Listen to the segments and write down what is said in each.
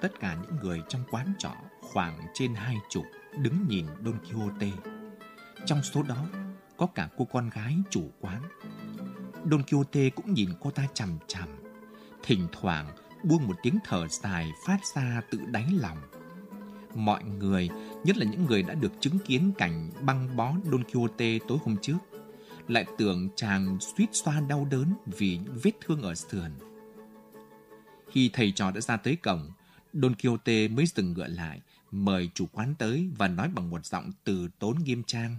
tất cả những người trong quán trọ khoảng trên hai chục đứng nhìn Don Quixote. Trong số đó có cả cô con gái chủ quán. Don Quixote cũng nhìn cô ta chằm chằm, thỉnh thoảng buông một tiếng thở dài phát ra tự đáy lòng. Mọi người, nhất là những người đã được chứng kiến cảnh băng bó Don Quixote tối hôm trước, lại tưởng chàng suýt xoa đau đớn vì những vết thương ở sườn. Khi thầy trò đã ra tới cổng, Don Quixote mới dừng ngựa lại, mời chủ quán tới và nói bằng một giọng từ tốn nghiêm trang.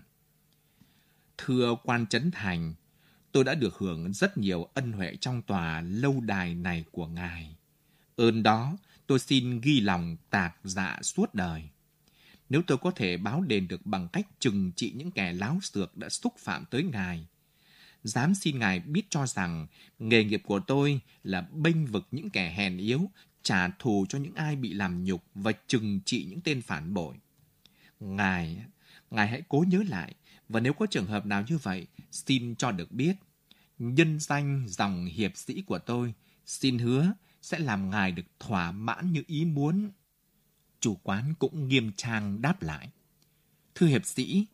Thưa quan trấn thành, tôi đã được hưởng rất nhiều ân huệ trong tòa lâu đài này của ngài. Ơn đó, tôi xin ghi lòng tạc dạ suốt đời. Nếu tôi có thể báo đền được bằng cách trừng trị những kẻ láo xược đã xúc phạm tới ngài, dám xin ngài biết cho rằng nghề nghiệp của tôi là bênh vực những kẻ hèn yếu, trả thù cho những ai bị làm nhục và trừng trị những tên phản bội. Ngài, ngài hãy cố nhớ lại, và nếu có trường hợp nào như vậy, xin cho được biết. Nhân danh dòng hiệp sĩ của tôi, xin hứa sẽ làm ngài được thỏa mãn như ý muốn. Chủ quán cũng nghiêm trang đáp lại. Thưa hiệp sĩ,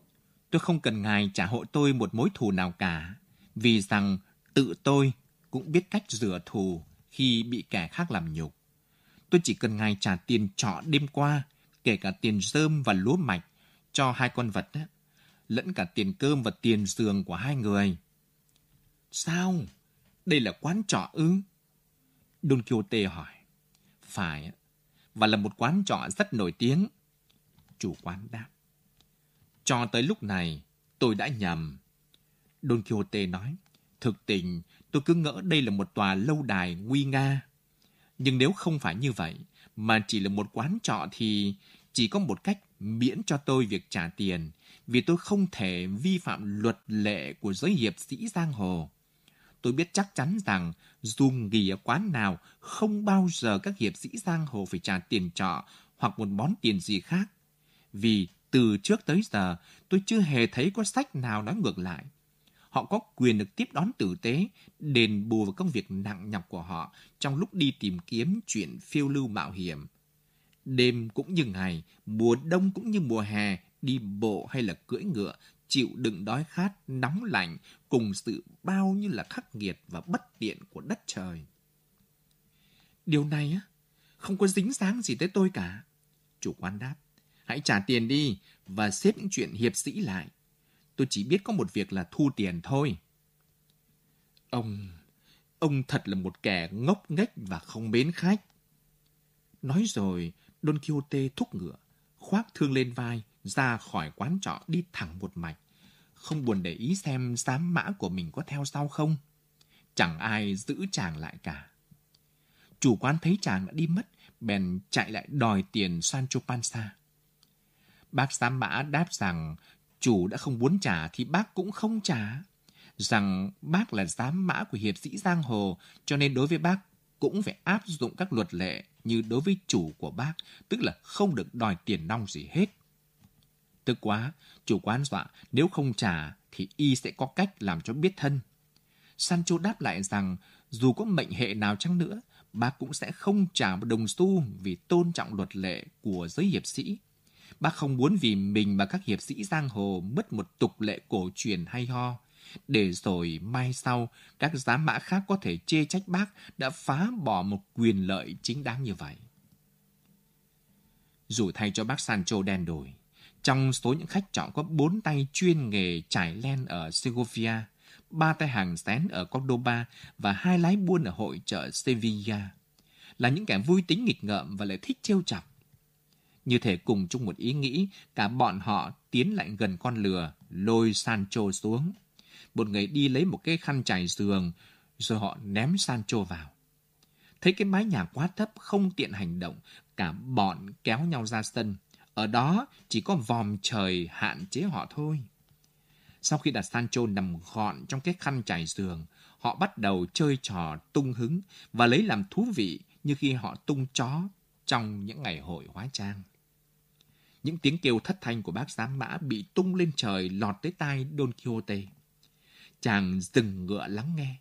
tôi không cần ngài trả hộ tôi một mối thù nào cả, vì rằng tự tôi cũng biết cách rửa thù khi bị kẻ khác làm nhục. Tôi chỉ cần ngài trả tiền trọ đêm qua, kể cả tiền rơm và lúa mạch cho hai con vật, đó, lẫn cả tiền cơm và tiền giường của hai người. Sao? Đây là quán trọ ư? Don Quixote hỏi. Phải, và là một quán trọ rất nổi tiếng. Chủ quán đáp. Cho tới lúc này, tôi đã nhầm. Don Quixote nói, thực tình tôi cứ ngỡ đây là một tòa lâu đài nguy nga. Nhưng nếu không phải như vậy, mà chỉ là một quán trọ thì chỉ có một cách miễn cho tôi việc trả tiền, vì tôi không thể vi phạm luật lệ của giới hiệp sĩ giang hồ. Tôi biết chắc chắn rằng dù nghỉ ở quán nào, không bao giờ các hiệp sĩ giang hồ phải trả tiền trọ hoặc một món tiền gì khác. Vì từ trước tới giờ, tôi chưa hề thấy có sách nào nói ngược lại. Họ có quyền được tiếp đón tử tế, đền bù vào công việc nặng nhọc của họ trong lúc đi tìm kiếm chuyện phiêu lưu mạo hiểm. Đêm cũng như ngày, mùa đông cũng như mùa hè, đi bộ hay là cưỡi ngựa, chịu đựng đói khát, nóng lạnh cùng sự bao như là khắc nghiệt và bất tiện của đất trời. Điều này á, không có dính dáng gì tới tôi cả. Chủ quán đáp, hãy trả tiền đi và xếp những chuyện hiệp sĩ lại. Tôi chỉ biết có một việc là thu tiền thôi. Ông, ông thật là một kẻ ngốc nghếch và không mến khách. Nói rồi, Don Quixote thúc ngựa, khoác thương lên vai, ra khỏi quán trọ đi thẳng một mạch. Không buồn để ý xem giám mã của mình có theo sau không. Chẳng ai giữ chàng lại cả. Chủ quán thấy chàng đã đi mất, bèn chạy lại đòi tiền Sancho Panza. Bác giám mã đáp rằng chủ đã không muốn trả thì bác cũng không trả. Rằng bác là giám mã của hiệp sĩ Giang Hồ, cho nên đối với bác cũng phải áp dụng các luật lệ như đối với chủ của bác, tức là không được đòi tiền nong gì hết. Tức quá, chủ quán dọa nếu không trả thì y sẽ có cách làm cho biết thân. Sancho đáp lại rằng dù có mệnh hệ nào chăng nữa, bác cũng sẽ không trả một đồng xu vì tôn trọng luật lệ của giới hiệp sĩ. Bác không muốn vì mình mà các hiệp sĩ giang hồ mất một tục lệ cổ truyền hay ho, để rồi mai sau các giám mã khác có thể chê trách bác đã phá bỏ một quyền lợi chính đáng như vậy. Dù thay cho bác Sancho đen đổi, trong số những khách chọn có bốn tay chuyên nghề trải len ở Segovia, ba tay hàng xén ở Cordoba và hai lái buôn ở hội chợ Sevilla. Là những kẻ vui tính nghịch ngợm và lại thích trêu chọc. Như thể cùng chung một ý nghĩ, cả bọn họ tiến lại gần con lừa, lôi Sancho xuống. Một người đi lấy một cái khăn trải giường, rồi họ ném Sancho vào. Thấy cái mái nhà quá thấp, không tiện hành động, cả bọn kéo nhau ra sân. Ở đó chỉ có vòm trời hạn chế họ thôi. Sau khi đặt Sancho nằm gọn trong cái khăn trải giường, họ bắt đầu chơi trò tung hứng và lấy làm thú vị như khi họ tung chó trong những ngày hội hóa trang. Những tiếng kêu thất thanh của bác giám mã bị tung lên trời lọt tới tai Don Quixote. Chàng dừng ngựa lắng nghe.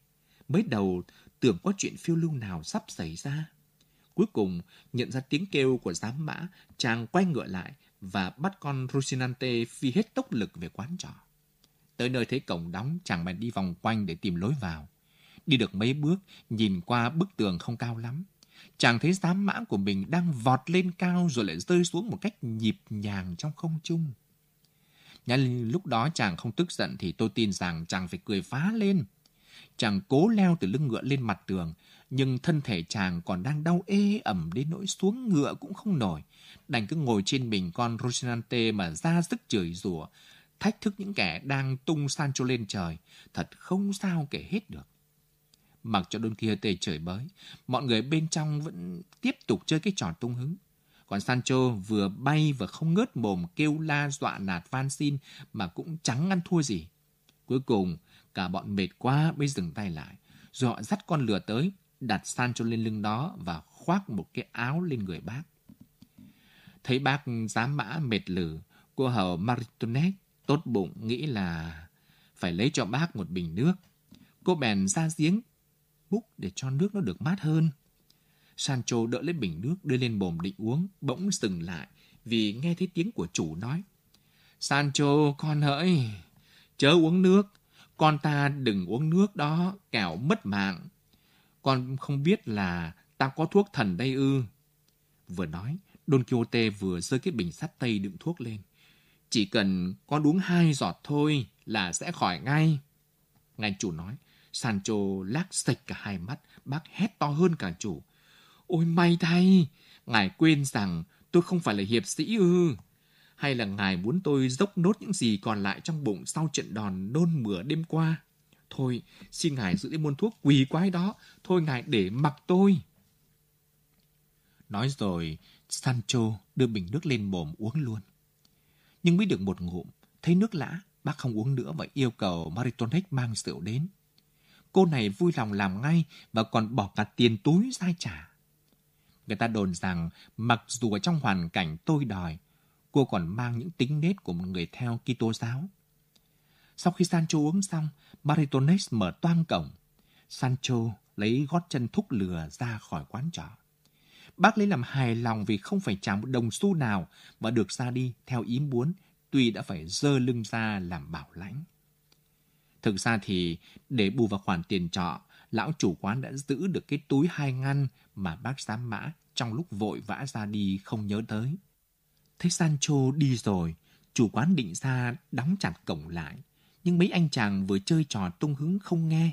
Mới đầu tưởng có chuyện phiêu lưu nào sắp xảy ra. Cuối cùng, nhận ra tiếng kêu của giám mã, chàng quay ngựa lại và bắt con Rosinante phi hết tốc lực về quán trọ. Tới nơi thấy cổng đóng, chàng bèn đi vòng quanh để tìm lối vào. Đi được mấy bước, nhìn qua bức tường không cao lắm. Chàng thấy giám mã của mình đang vọt lên cao rồi lại rơi xuống một cách nhịp nhàng trong không trung. Nhân lúc đó chàng không tức giận thì tôi tin rằng chàng phải cười phá lên. Chàng cố leo từ lưng ngựa lên mặt tường, nhưng thân thể chàng còn đang đau ê ẩm đến nỗi xuống ngựa cũng không nổi. Đành cứ ngồi trên mình con Rosinante mà ra sức chửi rủa, thách thức những kẻ đang tung Sancho lên trời. Thật không sao kể hết được. Mặc cho Don Quixote chửi bới, mọi người bên trong vẫn tiếp tục chơi cái trò tung hứng. Còn Sancho vừa bay vừa không ngớt mồm kêu la dọa nạt van xin mà cũng chẳng ăn thua gì. Cuối cùng, cả bọn mệt quá mới dừng tay lại. Rồi họ dắt con lừa tới, đặt Sancho lên lưng đó và khoác một cái áo lên người bác. Thấy bác dám mã mệt lử, cô hầu Maritonet tốt bụng nghĩ là phải lấy cho bác một bình nước. Cô bèn ra giếng múc để cho nước nó được mát hơn. Sancho đỡ lấy bình nước đưa lên bồm định uống, bỗng dừng lại vì nghe thấy tiếng của chủ nói. Sancho, con hỡi, chớ uống nước, con ta đừng uống nước đó, kẻo mất mạng. Con không biết là ta có thuốc thần đây ư. Vừa nói, Don Quixote vừa rơi cái bình sắt tây đựng thuốc lên. Chỉ cần con uống hai giọt thôi là sẽ khỏi ngay. Ngài chủ nói, Sancho lác sạch cả hai mắt, bác hét to hơn cả chủ. Ôi may thay, ngài quên rằng tôi không phải là hiệp sĩ ư. Hay là ngài muốn tôi dốc nốt những gì còn lại trong bụng sau trận đòn nôn mửa đêm qua? Thôi, xin ngài giữ lấy muôn thuốc quỳ quái đó. Thôi ngài để mặc tôi. Nói rồi, Sancho đưa bình nước lên mồm uống luôn. Nhưng mới được một ngụm, thấy nước lã, bác không uống nữa và yêu cầu Maritonec mang rượu đến. Cô này vui lòng làm ngay và còn bỏ cả tiền túi ra trả. Người ta đồn rằng mặc dù ở trong hoàn cảnh tôi đòi, cô còn mang những tính nết của một người theo Kitô giáo. Sau khi Sancho uống xong, Baritones mở toang cổng. Sancho lấy gót chân thúc lừa ra khỏi quán trọ. Bác lấy làm hài lòng vì không phải trả một đồng xu nào và được ra đi theo ý muốn, tuy đã phải dơ lưng ra làm bảo lãnh. Thực ra thì để bù vào khoản tiền trọ, lão chủ quán đã giữ được cái túi hai ngăn mà bác giám mã trong lúc vội vã ra đi không nhớ tới. Thấy Sancho đi rồi, chủ quán định ra đóng chặt cổng lại. Nhưng mấy anh chàng vừa chơi trò tung hứng không nghe.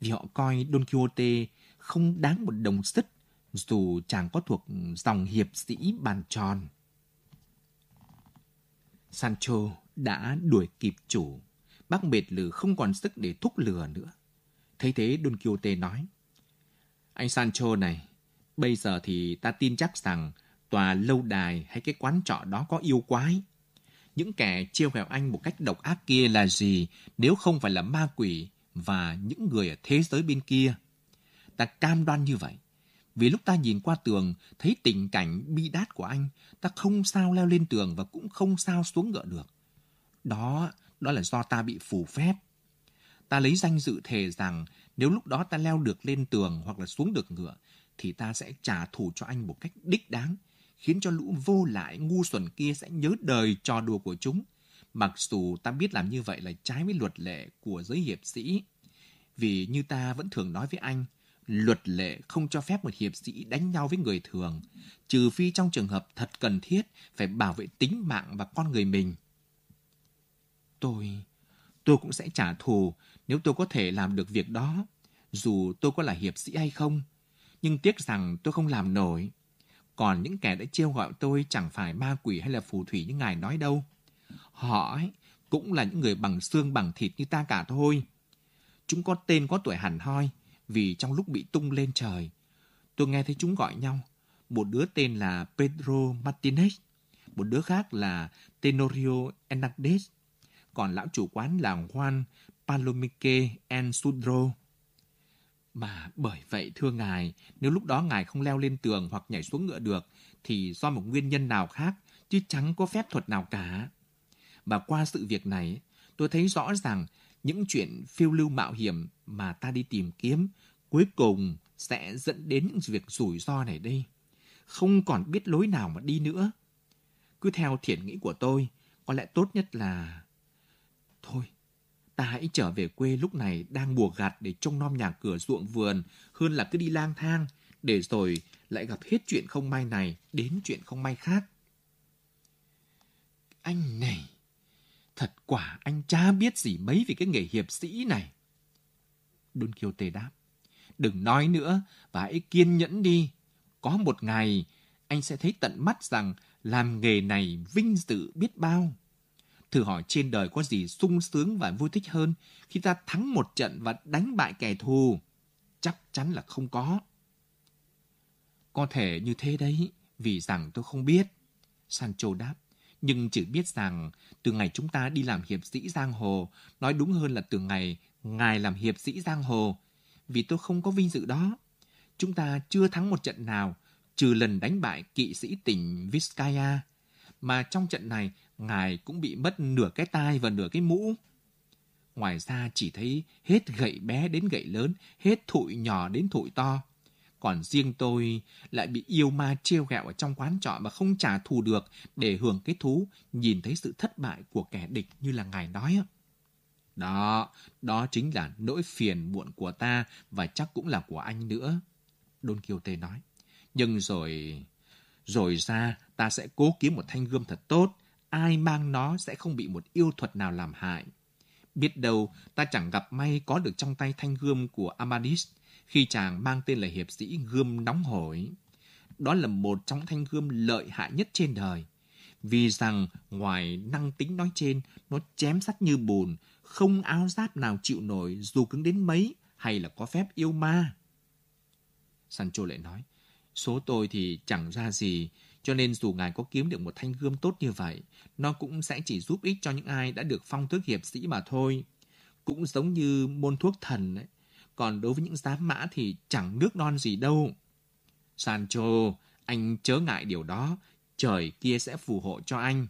Vì họ coi Don Quixote không đáng một đồng sứt dù chàng có thuộc dòng hiệp sĩ bàn tròn. Sancho đã đuổi kịp chủ. Bác mệt lử không còn sức để thúc lửa nữa. Thấy thế Don Quixote nói. Anh Sancho này, bây giờ thì ta tin chắc rằng tòa lâu đài hay cái quán trọ đó có yêu quái. Những kẻ chiêu hẹo anh một cách độc ác kia là gì nếu không phải là ma quỷ và những người ở thế giới bên kia. Ta cam đoan như vậy. Vì lúc ta nhìn qua tường, thấy tình cảnh bi đát của anh, ta không sao leo lên tường và cũng không sao xuống ngựa được. Đó, đó là do ta bị phù phép. Ta lấy danh dự thề rằng nếu lúc đó ta leo được lên tường hoặc là xuống được ngựa, thì ta sẽ trả thù cho anh một cách đích đáng, khiến cho lũ vô lại ngu xuẩn kia sẽ nhớ đời trò đùa của chúng. Mặc dù ta biết làm như vậy là trái với luật lệ của giới hiệp sĩ. Vì như ta vẫn thường nói với anh, luật lệ không cho phép một hiệp sĩ đánh nhau với người thường, trừ phi trong trường hợp thật cần thiết phải bảo vệ tính mạng và con người mình. Tôi, tôi cũng sẽ trả thù nếu tôi có thể làm được việc đó, dù tôi có là hiệp sĩ hay không. Nhưng tiếc rằng tôi không làm nổi. Còn những kẻ đã trêu gọi tôi chẳng phải ma quỷ hay là phù thủy như ngài nói đâu. Họ ấy, cũng là những người bằng xương bằng thịt như ta cả thôi. Chúng có tên có tuổi hẳn hoi, vì trong lúc bị tung lên trời, tôi nghe thấy chúng gọi nhau. Một đứa tên là Pedro Martinez, một đứa khác là Tenorio Hernandez, còn lão chủ quán là Juan Palomique en Sudro. Mà bởi vậy thưa ngài, nếu lúc đó ngài không leo lên tường hoặc nhảy xuống ngựa được, thì do một nguyên nhân nào khác, chứ chẳng có phép thuật nào cả. Và qua sự việc này, tôi thấy rõ rằng những chuyện phiêu lưu mạo hiểm mà ta đi tìm kiếm cuối cùng sẽ dẫn đến những việc rủi ro này đây. Không còn biết lối nào mà đi nữa. Cứ theo thiện nghĩ của tôi, có lẽ tốt nhất là... Thôi, ta hãy trở về quê lúc này đang bùa gặt để trông nom nhà cửa ruộng vườn hơn là cứ đi lang thang, để rồi lại gặp hết chuyện không may này đến chuyện không may khác. Anh này, thật quả anh cha biết gì mấy về cái nghề hiệp sĩ này. Don Quixote đáp, đừng nói nữa và hãy kiên nhẫn đi. Có một ngày, anh sẽ thấy tận mắt rằng làm nghề này vinh dự biết bao. Thử hỏi trên đời có gì sung sướng và vui thích hơn khi ta thắng một trận và đánh bại kẻ thù? Chắc chắn là không có. Có thể như thế đấy, vì rằng tôi không biết. Sancho đáp, nhưng chỉ biết rằng từ ngày chúng ta đi làm hiệp sĩ giang hồ, nói đúng hơn là từ ngày ngài làm hiệp sĩ giang hồ, vì tôi không có vinh dự đó. Chúng ta chưa thắng một trận nào, trừ lần đánh bại kỵ sĩ tỉnh Vizcaya, mà trong trận này ngài cũng bị mất nửa cái tai và nửa cái mũ. Ngoài ra chỉ thấy hết gậy bé đến gậy lớn, hết thụi nhỏ đến thụi to. Còn riêng tôi lại bị yêu ma trêu ghẹo ở trong quán trọ mà không trả thù được để hưởng cái thú nhìn thấy sự thất bại của kẻ địch như là ngài nói. Đó, đó chính là nỗi phiền muộn của ta và chắc cũng là của anh nữa. Don Quixote nói. Nhưng rồi... Rồi ra ta sẽ cố kiếm một thanh gươm thật tốt. Ai mang nó sẽ không bị một yêu thuật nào làm hại. Biết đâu ta chẳng gặp may có được trong tay thanh gươm của Amadis khi chàng mang tên là hiệp sĩ gươm nóng hổi. Đó là một trong thanh gươm lợi hại nhất trên đời. Vì rằng ngoài năng tính nói trên, nó chém sắt như bùn, không áo giáp nào chịu nổi dù cứng đến mấy hay là có phép yêu ma. Sancho lại nói, số tôi thì chẳng ra gì, cho nên dù ngài có kiếm được một thanh gươm tốt như vậy, nó cũng sẽ chỉ giúp ích cho những ai đã được phong tước hiệp sĩ mà thôi. Cũng giống như môn thuốc thần ấy. Còn đối với những giám mã thì chẳng nước non gì đâu. Sancho, anh chớ ngại điều đó, trời kia sẽ phù hộ cho anh.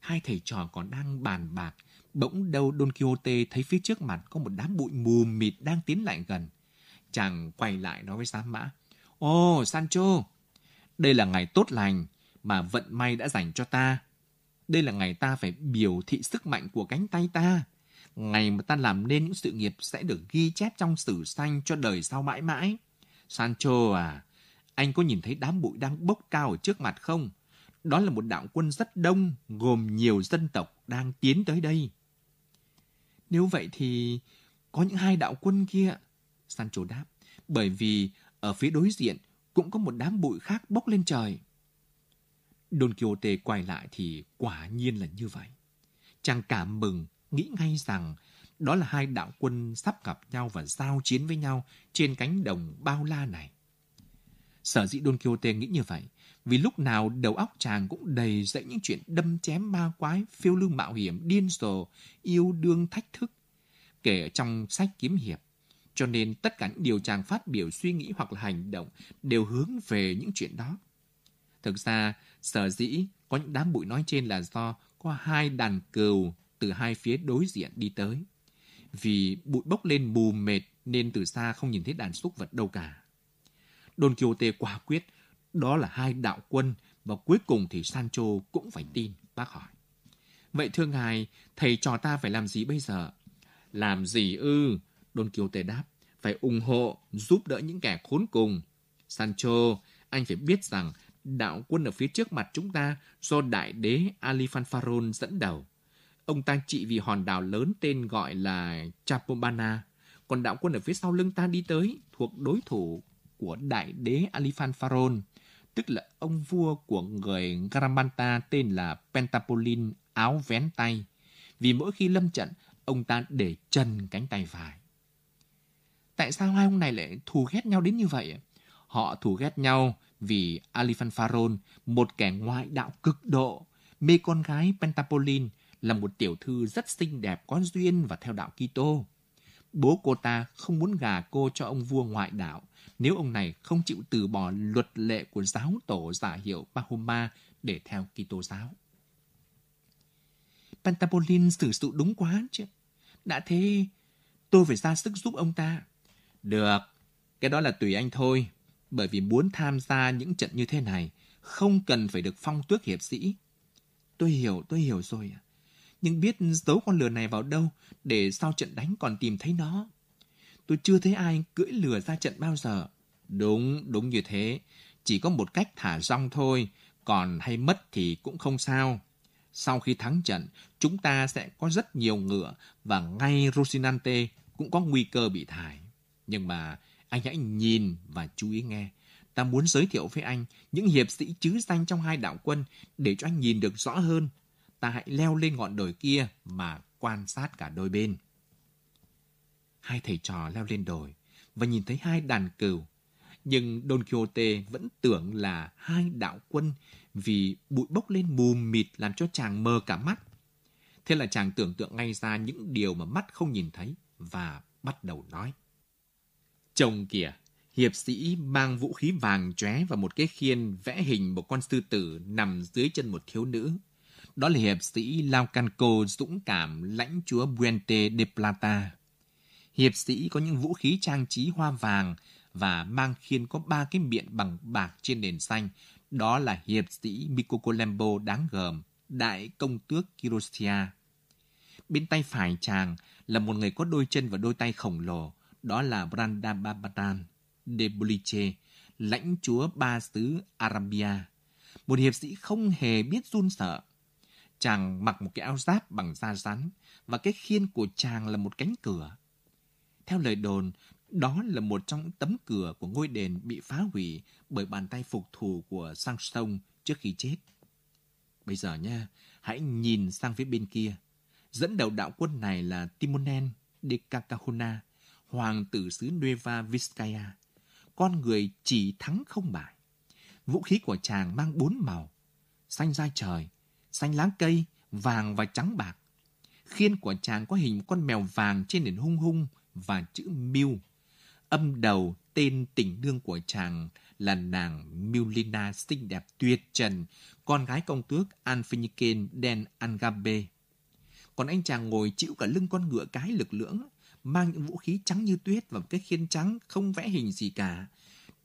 Hai thầy trò còn đang bàn bạc, bỗng đâu Don Quixote thấy phía trước mặt có một đám bụi mù mịt đang tiến lại gần. Chàng quay lại nói với giám mã, Ồ, oh, Sancho, đây là ngày tốt lành mà vận may đã dành cho ta. Đây là ngày ta phải biểu thị sức mạnh của cánh tay ta. Ngày mà ta làm nên những sự nghiệp sẽ được ghi chép trong sử xanh cho đời sau mãi mãi. Sancho à, anh có nhìn thấy đám bụi đang bốc cao ở trước mặt không? Đó là một đạo quân rất đông, gồm nhiều dân tộc đang tiến tới đây. Nếu vậy thì có những hai đạo quân kia. Sancho đáp, bởi vì ở phía đối diện cũng có một đám bụi khác bốc lên trời. Don Quixote quay lại thì quả nhiên là như vậy. Chàng cảm mừng, nghĩ ngay rằng đó là hai đạo quân sắp gặp nhau và giao chiến với nhau trên cánh đồng bao la này. Sở dĩ Don Quixote nghĩ như vậy, vì lúc nào đầu óc chàng cũng đầy dậy những chuyện đâm chém ma quái, phiêu lưu mạo hiểm, điên rồ, yêu đương thách thức, kể trong sách kiếm hiệp. Cho nên tất cả những điều chàng phát biểu suy nghĩ hoặc là hành động đều hướng về những chuyện đó. Thực ra, sở dĩ có những đám bụi nói trên là do có hai đàn cừu từ hai phía đối diện đi tới. Vì bụi bốc lên mù mệt nên từ xa không nhìn thấy đàn súc vật đâu cả. Don Quixote quả quyết, đó là hai đạo quân và cuối cùng thì Sancho cũng phải tin, bác hỏi. Vậy thưa ngài, thầy trò ta phải làm gì bây giờ? Làm gì ư? Don Quixote đáp, phải ủng hộ, giúp đỡ những kẻ khốn cùng. Sancho, anh phải biết rằng đạo quân ở phía trước mặt chúng ta do đại đế Alifanfaron dẫn đầu. Ông ta trị vì hòn đảo lớn tên gọi là Chapobana, còn đạo quân ở phía sau lưng ta đi tới thuộc đối thủ của đại đế Alifanfaron, tức là ông vua của người Garamanta tên là Pentapolin áo vén tay. Vì mỗi khi lâm trận, ông ta để trần cánh tay phải. Tại sao hai ông này lại thù ghét nhau đến như vậy? Họ thù ghét nhau vì Alifanfaron, một kẻ ngoại đạo cực độ, mê con gái Pentapolin là một tiểu thư rất xinh đẹp có duyên và theo đạo Kitô. Bố cô ta không muốn gả cô cho ông vua ngoại đạo nếu ông này không chịu từ bỏ luật lệ của giáo tổ giả hiệu Mahoma để theo Kitô giáo. Pentapolin xử sự đúng quá chứ. Đã thế, tôi phải ra sức giúp ông ta. Được, Cái đó là tùy anh thôi, bởi vì muốn tham gia những trận như thế này, không cần phải được phong tước hiệp sĩ. Tôi hiểu, tôi hiểu rồi. Nhưng biết giấu con lừa này vào đâu để sau trận đánh còn tìm thấy nó. Tôi chưa thấy ai cưỡi lừa ra trận bao giờ. Đúng, đúng như thế. Chỉ có một cách thả rong thôi, còn hay mất thì cũng không sao. Sau khi thắng trận, chúng ta sẽ có rất nhiều ngựa và ngay Rosinante cũng có nguy cơ bị thải. Nhưng mà anh hãy nhìn và chú ý nghe. Ta muốn giới thiệu với anh những hiệp sĩ chứ danh trong hai đạo quân để cho anh nhìn được rõ hơn. Ta hãy leo lên ngọn đồi kia mà quan sát cả đôi bên. Hai thầy trò leo lên đồi và nhìn thấy hai đàn cừu. Nhưng Don Quixote vẫn tưởng là hai đạo quân vì bụi bốc lên mù mịt làm cho chàng mờ cả mắt. Thế là chàng tưởng tượng ngay ra những điều mà mắt không nhìn thấy và bắt đầu nói. Chồng kìa, hiệp sĩ mang vũ khí vàng chóe và một cái khiên vẽ hình một con sư tử nằm dưới chân một thiếu nữ. Đó là hiệp sĩ Lao Canco dũng cảm lãnh chúa Buente de Plata. Hiệp sĩ có những vũ khí trang trí hoa vàng và mang khiên có ba cái miệng bằng bạc trên nền xanh. Đó là hiệp sĩ Micocolembo đáng gờm, đại công tước Kirosia. Bên tay phải chàng là một người có đôi chân và đôi tay khổng lồ, đó là Brandabadan de Boliche, lãnh chúa ba xứ Arabia. Một hiệp sĩ không hề biết run sợ. Chàng mặc một cái áo giáp bằng da rắn và cái khiên của chàng là một cánh cửa. Theo lời đồn, đó là một trong những tấm cửa của ngôi đền bị phá hủy bởi bàn tay phục thù của Sang Sông trước khi chết. Bây giờ nha, hãy nhìn sang phía bên kia. Dẫn đầu đạo quân này là Timonen de Cacahona, hoàng tử xứ Nueva Vizcaya. Con người chỉ thắng không bại. Vũ khí của chàng mang bốn màu. Xanh da trời, xanh lá cây, vàng và trắng bạc. Khiên của chàng có hình một con mèo vàng trên nền hung hung và chữ Miu. Âm đầu tên tình đương của chàng là nàng Miulina xinh đẹp tuyệt trần, con gái công tước Anfiniken Den Angabe. Còn anh chàng ngồi chịu cả lưng con ngựa cái lực lưỡng, mang những vũ khí trắng như tuyết và một cái khiên trắng không vẽ hình gì cả.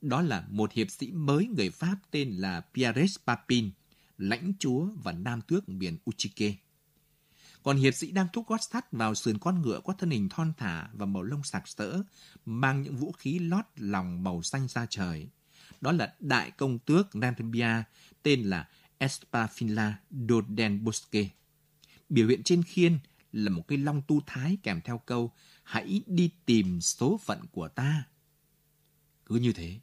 Đó là một hiệp sĩ mới người Pháp tên là Pierres Papin, lãnh chúa và nam tước miền Uchike. Còn hiệp sĩ đang thúc gót sắt vào sườn con ngựa có thân hình thon thả và màu lông sặc sỡ, mang những vũ khí lót lòng màu xanh ra trời. Đó là đại công tước Nantibia, tên là Espafinla Dodenbosque. Biểu hiện trên khiên là một cây long tu thái kèm theo câu hãy đi tìm số phận của ta. Cứ như thế,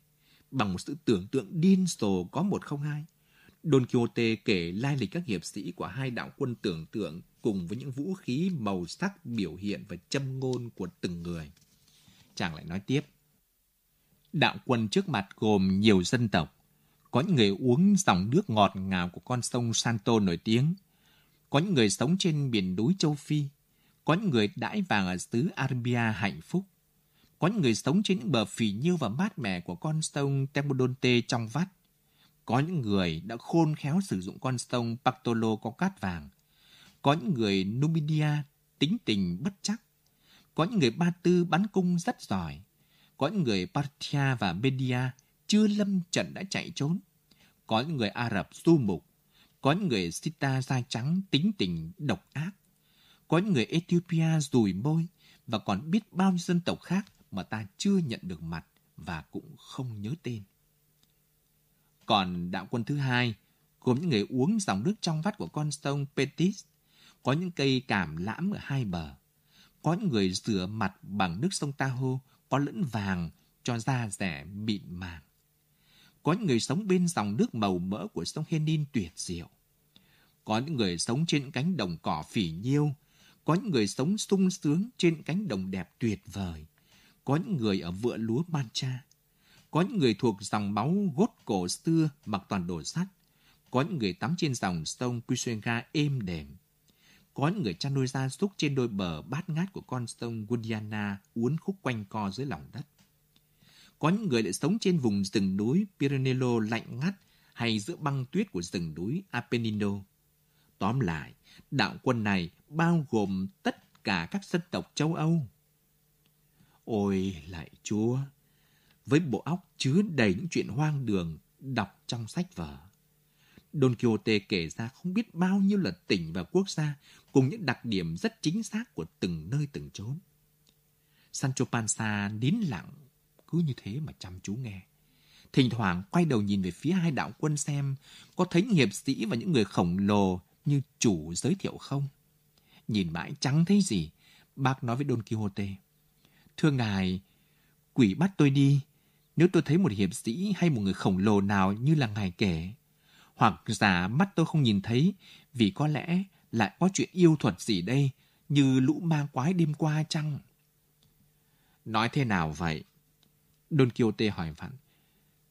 bằng một sự tưởng tượng điên rồ có một không hai, Don Quixote kể lai lịch các hiệp sĩ của hai đạo quân tưởng tượng cùng với những vũ khí màu sắc biểu hiện và châm ngôn của từng người. Chàng lại nói tiếp. Đạo quân trước mặt gồm nhiều dân tộc. Có những người uống dòng nước ngọt ngào của con sông Santo nổi tiếng. Có những người sống trên miền núi châu Phi. Có những người đãi vàng ở xứ Arabia hạnh phúc. Có những người sống trên những bờ phì nhiêu và mát mẻ của con sông Temodonte trong vắt. Có những người đã khôn khéo sử dụng con sông Pactolo có cát vàng. Có những người Numidia tính tình bất chắc. Có những người Ba Tư bắn cung rất giỏi. Có những người Parthia và Media chưa lâm trận đã chạy trốn. Có những người Ả Rập du mục. Có những người Sita da trắng tính tình độc ác. Có những người Ethiopia rùi môi và còn biết bao nhiêu dân tộc khác mà ta chưa nhận được mặt và cũng không nhớ tên. Còn đạo quân thứ hai, gồm những người uống dòng nước trong vắt của con sông Petis, có những cây cảm lãm ở hai bờ. Có những người rửa mặt bằng nước sông Tahoe có lẫn vàng cho da rẻ mịn màng. Có những người sống bên dòng nước màu mỡ của sông Henin tuyệt diệu. Có những người sống trên cánh đồng cỏ phỉ nhiêu. Có những người sống sung sướng trên cánh đồng đẹp tuyệt vời. Có những người ở vựa lúa Mancha. Có những người thuộc dòng máu gốt cổ xưa mặc toàn đồ sắt. Có những người tắm trên dòng sông Pisuenga êm đềm. Có những người chăn nuôi gia súc trên đôi bờ bát ngát của con sông Guadiana uốn khúc quanh co dưới lòng đất. Có những người lại sống trên vùng rừng núi Pirinello lạnh ngắt hay giữa băng tuyết của rừng núi Apennino. Tóm lại, đạo quân này bao gồm tất cả các dân tộc châu Âu. Ôi lại chúa, với bộ óc chứa đầy những chuyện hoang đường đọc trong sách vở. Don Quixote kể ra không biết bao nhiêu là tỉnh và quốc gia cùng những đặc điểm rất chính xác của từng nơi từng chốn. Sancho Panza nín lặng, cứ như thế mà chăm chú nghe. Thỉnh thoảng quay đầu nhìn về phía hai đạo quân xem có thấy những hiệp sĩ và những người khổng lồ như chủ giới thiệu không. Nhìn mãi chẳng thấy gì, bác nói với Don Quixote. Thưa ngài, quỷ bắt tôi đi, nếu tôi thấy một hiệp sĩ hay một người khổng lồ nào như là ngài kể. Hoặc giả mắt tôi không nhìn thấy, vì có lẽ lại có chuyện yêu thuật gì đây, như lũ ma quái đêm qua chăng? Nói thế nào vậy? Don Quixote hỏi vặn.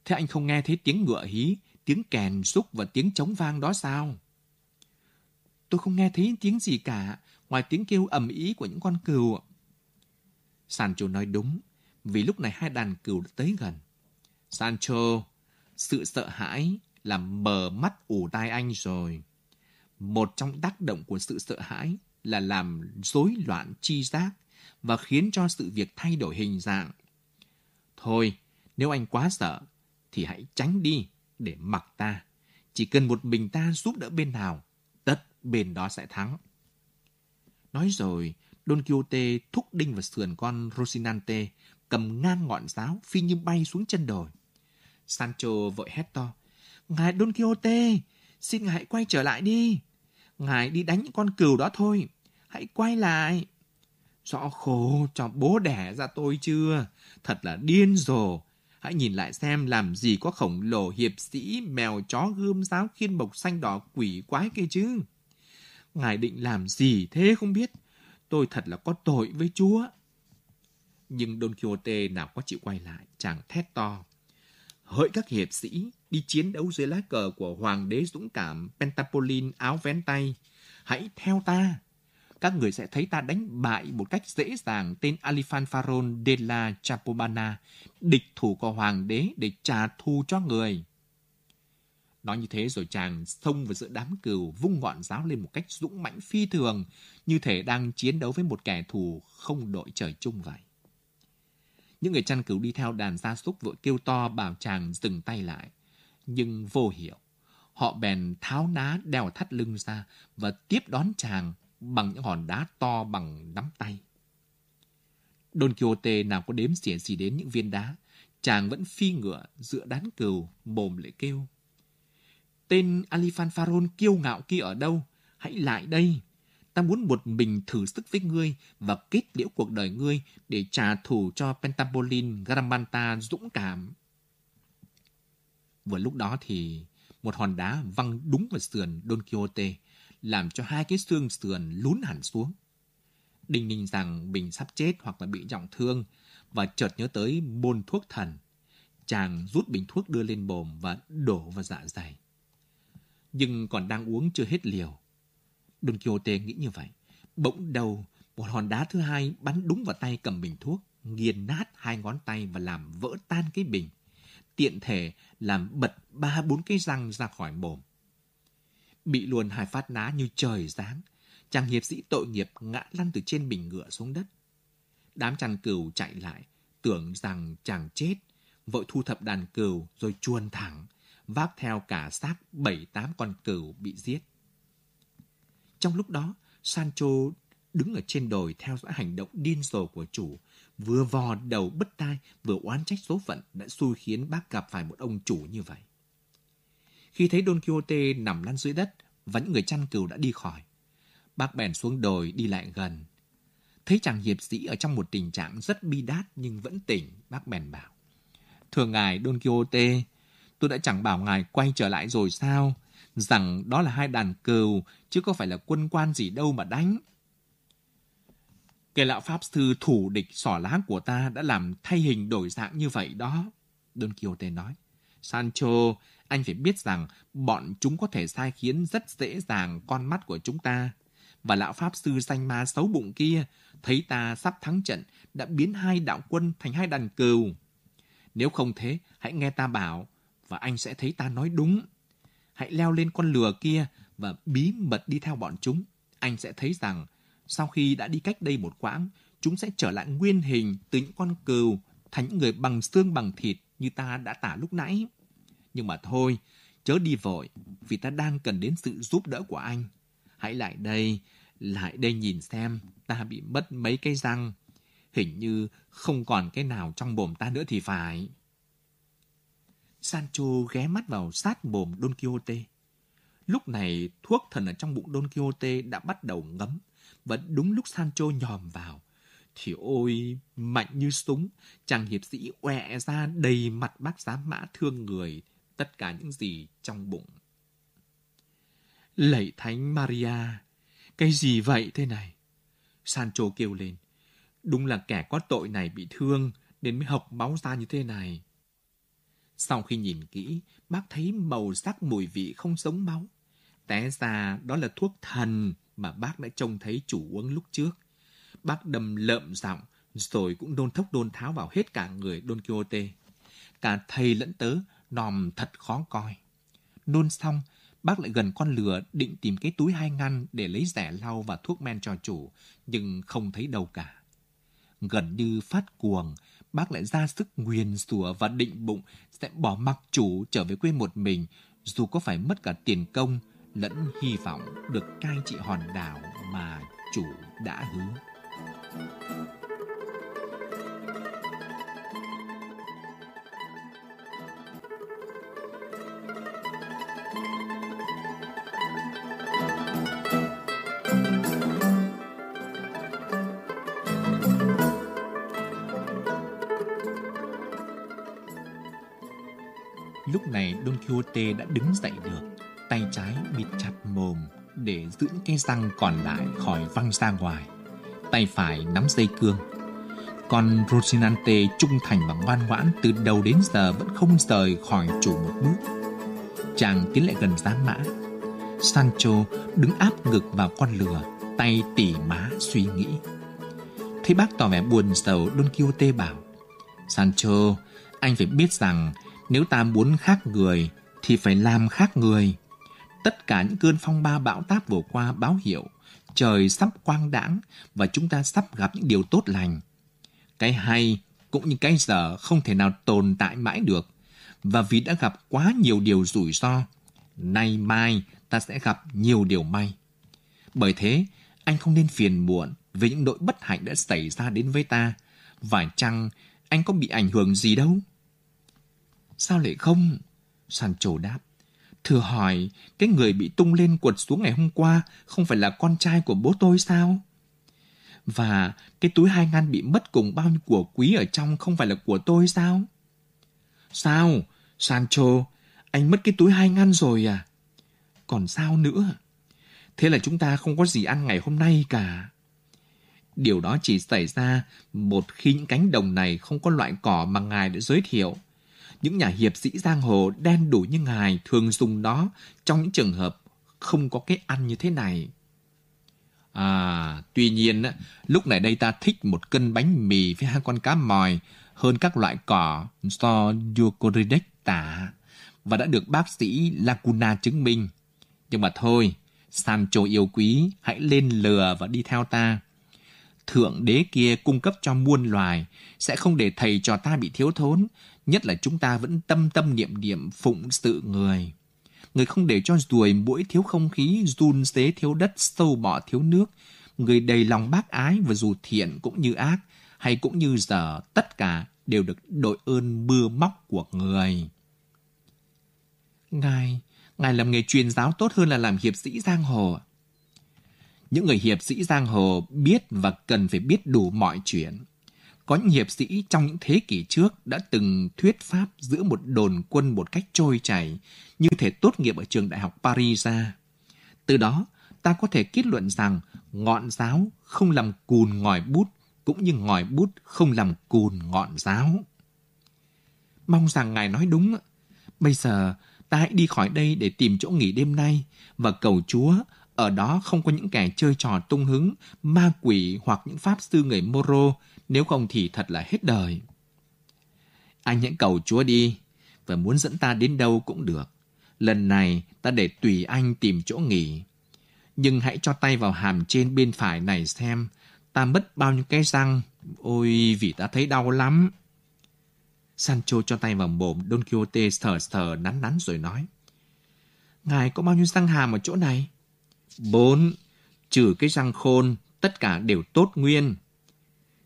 Thế anh không nghe thấy tiếng ngựa hí, tiếng kèn xúc và tiếng trống vang đó sao? Tôi không nghe thấy tiếng gì cả, ngoài tiếng kêu ầm ý của những con cừu. Sancho nói đúng, vì lúc này hai đàn cừu đã tới gần. Sancho, sự sợ hãi làm mờ mắt ủ tai anh rồi. Một trong tác động của sự sợ hãi là làm rối loạn chi giác và khiến cho sự việc thay đổi hình dạng. Thôi, nếu anh quá sợ, thì hãy tránh đi để mặc ta. Chỉ cần một mình ta giúp đỡ bên nào, bên đó sẽ thắng. Nói rồi, Don Quixote thúc đinh vào sườn con rosinante cầm ngang ngọn giáo phi như bay xuống chân đồi. Sancho vội hét to. Ngài Don Quixote, xin ngài hãy quay trở lại đi. Ngài đi đánh những con cừu đó thôi. Hãy quay lại. Rõ khổ cho bố đẻ ra tôi chưa? Thật là điên rồ. Hãy nhìn lại xem làm gì có khổng lồ hiệp sĩ, mèo chó gươm giáo khiên bộc xanh đỏ quỷ quái kia chứ. Ngài định làm gì thế không biết. Tôi thật là có tội với Chúa. Nhưng Don Quixote nào có chịu quay lại, chàng thét to. Hỡi các hiệp sĩ, đi chiến đấu dưới lá cờ của hoàng đế dũng cảm Pentapolin áo vén tay. Hãy theo ta. Các người sẽ thấy ta đánh bại một cách dễ dàng tên Alifan Faron de la Chapobana, địch thủ của hoàng đế để trả thù cho người. Nói như thế rồi chàng xông vào giữa đám cừu vung ngọn giáo lên một cách dũng mãnh phi thường, như thể đang chiến đấu với một kẻ thù không đội trời chung vậy. Những người chăn cừu đi theo đàn gia súc vội kêu to bảo chàng dừng tay lại. Nhưng vô hiệu. Họ bèn tháo ná đeo thắt lưng ra và tiếp đón chàng bằng những hòn đá to bằng nắm tay. Don Quixote nào có đếm xỉa gì đến những viên đá, chàng vẫn phi ngựa giữa đán cừu, mồm lại kêu. Tên Alifan Faron kiêu ngạo kia ở đâu? Hãy lại đây! ta muốn một mình thử sức với ngươi và kết liễu cuộc đời ngươi để trả thù cho Pentapolin Garamanta dũng cảm. Vừa lúc đó thì một hòn đá văng đúng vào sườn Don Quixote, làm cho hai cái xương sườn lún hẳn xuống. Đinh ninh rằng mình sắp chết hoặc là bị trọng thương và chợt nhớ tới bôn thuốc thần. Chàng rút bình thuốc đưa lên bồm và đổ vào dạ dày. Nhưng còn đang uống chưa hết liều Don Quixote nghĩ như vậy. Bỗng đầu, một hòn đá thứ hai bắn đúng vào tay cầm bình thuốc, nghiền nát hai ngón tay và làm vỡ tan cái bình. Tiện thể làm bật ba bốn cái răng ra khỏi mồm. Bị luồn hai phát ná như trời giáng, chàng hiệp sĩ tội nghiệp ngã lăn từ trên bình ngựa xuống đất. Đám chăn cừu chạy lại, tưởng rằng chàng chết, vội thu thập đàn cừu rồi chuồn thẳng, vác theo cả xác bảy tám con cừu bị giết. Trong lúc đó, Sancho đứng ở trên đồi theo dõi hành động điên rồ của chủ, vừa vò đầu bất tai, vừa oán trách số phận đã xui khiến bác gặp phải một ông chủ như vậy. Khi thấy Don Quixote nằm lăn dưới đất và những người chăn cừu đã đi khỏi, bác bèn xuống đồi đi lại gần. Thấy chàng hiệp sĩ ở trong một tình trạng rất bi đát nhưng vẫn tỉnh, bác bèn bảo. Thưa ngài Don Quixote, tôi đã chẳng bảo ngài quay trở lại rồi sao? rằng đó là hai đàn cừu, chứ có phải là quân quan gì đâu mà đánh. Kẻ lão Pháp Sư thủ địch sỏ lá của ta đã làm thay hình đổi dạng như vậy đó. Don Quixote nói. Sancho, anh phải biết rằng bọn chúng có thể sai khiến rất dễ dàng con mắt của chúng ta. Và lão Pháp Sư danh ma xấu bụng kia, thấy ta sắp thắng trận, đã biến hai đạo quân thành hai đàn cừu. Nếu không thế, hãy nghe ta bảo, và anh sẽ thấy ta nói đúng hãy leo lên con lừa kia và bí mật đi theo bọn chúng. Anh sẽ thấy rằng sau khi đã đi cách đây một quãng, chúng sẽ trở lại nguyên hình từ những con cừu thành những người bằng xương bằng thịt như ta đã tả lúc nãy. Nhưng mà thôi, chớ đi vội, vì ta đang cần đến sự giúp đỡ của anh. Hãy lại đây, lại đây nhìn xem, ta bị mất mấy cái răng. Hình như không còn cái nào trong bồm ta nữa thì phải. Sancho ghé mắt vào sát mồm Don Quixote. Lúc này, thuốc thần ở trong bụng Don Quixote đã bắt đầu ngấm. Và đúng lúc Sancho nhòm vào, thì ôi, mạnh như súng, chàng hiệp sĩ oẹ ra đầy mặt bác giám mã thương người, tất cả những gì trong bụng. Lạy Thánh Maria, cái gì vậy thế này? Sancho kêu lên. Đúng là kẻ có tội này bị thương, nên mới học máu ra như thế này. Sau khi nhìn kỹ, bác thấy màu sắc mùi vị không giống máu. Té ra đó là thuốc thần mà bác đã trông thấy chủ uống lúc trước. Bác đầm lợm giọng, rồi cũng đôn thốc đôn tháo vào hết cả người Don Quixote. Cả thầy lẫn tớ nòm thật khó coi. Nôn xong, bác lại gần con lừa định tìm cái túi hai ngăn để lấy rẻ lau và thuốc men cho chủ, nhưng không thấy đâu cả. Gần như phát cuồng, bác lại ra sức nguyền rủa và định bụng sẽ bỏ mặc chủ trở về quê một mình, dù có phải mất cả tiền công lẫn hy vọng được cai trị hòn đảo mà chủ đã hứa. Lúc này Don Quixote đã đứng dậy được, tay trái bịt chặt mồm để giữ cái răng còn lại khỏi văng ra ngoài. Tay phải nắm dây cương. Còn Rosinante trung thành và ngoan ngoãn từ đầu đến giờ vẫn không rời khỏi chủ một bước. Chàng tiến lại gần giá mã. Sancho đứng áp ngực vào con lừa, tay tỉ má suy nghĩ. Thấy bác tỏ vẻ buồn sầu, Don Quixote bảo Sancho, anh phải biết rằng nếu ta muốn khác người thì phải làm khác người. Tất cả những cơn phong ba bão táp vừa qua báo hiệu trời sắp quang đãng và chúng ta sắp gặp những điều tốt lành. Cái hay cũng như cái dở không thể nào tồn tại mãi được. Và vì đã gặp quá nhiều điều rủi ro, nay mai ta sẽ gặp nhiều điều may. Bởi thế, anh không nên phiền muộn về những nỗi bất hạnh đã xảy ra đến với ta. Và chăng anh có bị ảnh hưởng gì đâu? Sao lại không? Sancho đáp. Thưa hỏi, cái người bị tung lên quật xuống ngày hôm qua không phải là con trai của bố tôi sao? Và cái túi hai ngăn bị mất cùng bao nhiêu của quý ở trong không phải là của tôi sao? Sao? Sancho, anh mất cái túi hai ngăn rồi à? Còn sao nữa? Thế là chúng ta không có gì ăn ngày hôm nay cả. Điều đó chỉ xảy ra một khi những cánh đồng này không có loại cỏ mà ngài đã giới thiệu. Những nhà hiệp sĩ giang hồ đen đủ như ngài thường dùng nó trong những trường hợp không có cái ăn như thế này. À, tuy nhiên, lúc này đây ta thích một cân bánh mì với hai con cá mòi hơn các loại cỏ do Diocoridex tả và đã được bác sĩ Lacuna chứng minh. Nhưng mà thôi, Sancho yêu quý, hãy lên lừa và đi theo ta. Thượng đế kia cung cấp cho muôn loài, sẽ không để thầy trò ta bị thiếu thốn, nhất là chúng ta vẫn tâm tâm niệm niệm phụng sự người. Người không để cho ruồi mũi thiếu không khí, run xế thiếu đất, sâu bọ thiếu nước. Người đầy lòng bác ái và dù thiện cũng như ác, hay cũng như giờ, tất cả đều được đội ơn mưa móc của người. Ngài, Ngài làm nghề truyền giáo tốt hơn là làm hiệp sĩ giang hồ. Những người hiệp sĩ giang hồ biết và cần phải biết đủ mọi chuyện. Có những hiệp sĩ trong những thế kỷ trước đã từng thuyết pháp giữa một đồn quân một cách trôi chảy, như thể tốt nghiệp ở trường đại học Paris ra. Từ đó, ta có thể kết luận rằng ngọn giáo không làm cùn ngòi bút, cũng như ngòi bút không làm cùn ngọn giáo. Mong rằng Ngài nói đúng. Bây giờ, ta hãy đi khỏi đây để tìm chỗ nghỉ đêm nay và cầu Chúa ở đó không có những kẻ chơi trò tung hứng, ma quỷ hoặc những pháp sư người Moro, nếu không thì thật là hết đời. Anh hãy cầu Chúa đi, và muốn dẫn ta đến đâu cũng được. Lần này ta để tùy anh tìm chỗ nghỉ. Nhưng hãy cho tay vào hàm trên bên phải này xem, ta mất bao nhiêu cái răng. Ôi, vì ta thấy đau lắm. Sancho cho tay vào mồm Don Quixote sờ sờ nắn nắn rồi nói. Ngài có bao nhiêu răng hàm ở chỗ này? Bốn, trừ cái răng khôn, tất cả đều tốt nguyên.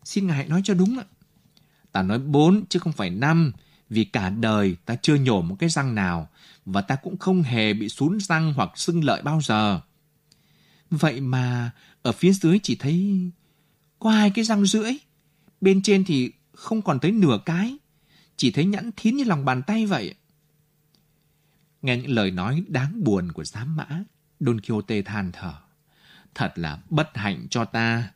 Xin ngài nói cho đúng ạ. Ta nói bốn chứ không phải năm, vì cả đời ta chưa nhổ một cái răng nào và ta cũng không hề bị sún răng hoặc sưng lợi bao giờ. Vậy mà ở phía dưới chỉ thấy có hai cái răng rưỡi, bên trên thì không còn tới nửa cái, chỉ thấy nhẵn thín như lòng bàn tay vậy. Nghe những lời nói đáng buồn của giám mã, Don Quixote than thở. Thật là bất hạnh cho ta.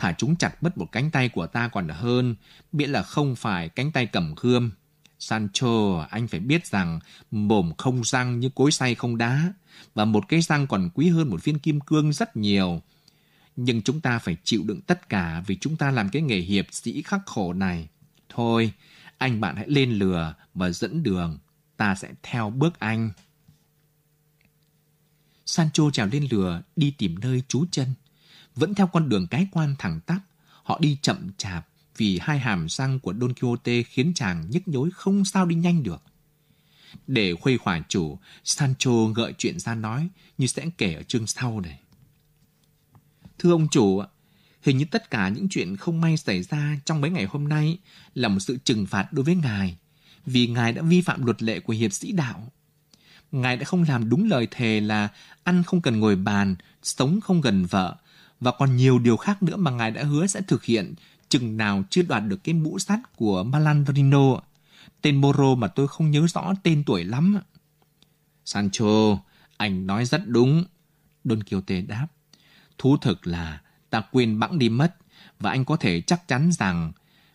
Thả chúng chặt mất một cánh tay của ta còn hơn, miễn là không phải cánh tay cầm gươm. Sancho, anh phải biết rằng mồm không răng như cối xay không đá, và một cái răng còn quý hơn một viên kim cương rất nhiều. Nhưng chúng ta phải chịu đựng tất cả vì chúng ta làm cái nghề hiệp sĩ khắc khổ này. Thôi, anh bạn hãy lên lừa và dẫn đường. Ta sẽ theo bước anh. Sancho trèo lên lừa đi tìm nơi trú chân. Vẫn theo con đường cái quan thẳng tắp, họ đi chậm chạp vì hai hàm răng của Don Quixote khiến chàng nhức nhối không sao đi nhanh được. Để khuây khỏa chủ, Sancho gợi chuyện ra nói như sẽ kể ở chương sau này. Thưa ông chủ, hình như tất cả những chuyện không may xảy ra trong mấy ngày hôm nay là một sự trừng phạt đối với ngài, vì ngài đã vi phạm luật lệ của hiệp sĩ đạo. Ngài đã không làm đúng lời thề là ăn không cần ngồi bàn, sống không gần vợ, và còn nhiều điều khác nữa mà ngài đã hứa sẽ thực hiện chừng nào chưa đoạt được cái mũ sắt của Malandrino. Tên Moro mà tôi không nhớ rõ tên tuổi lắm. Sancho, anh nói rất đúng. Don Quixote đáp. Thú thực là ta quên bẵng đi mất và anh có thể chắc chắn rằng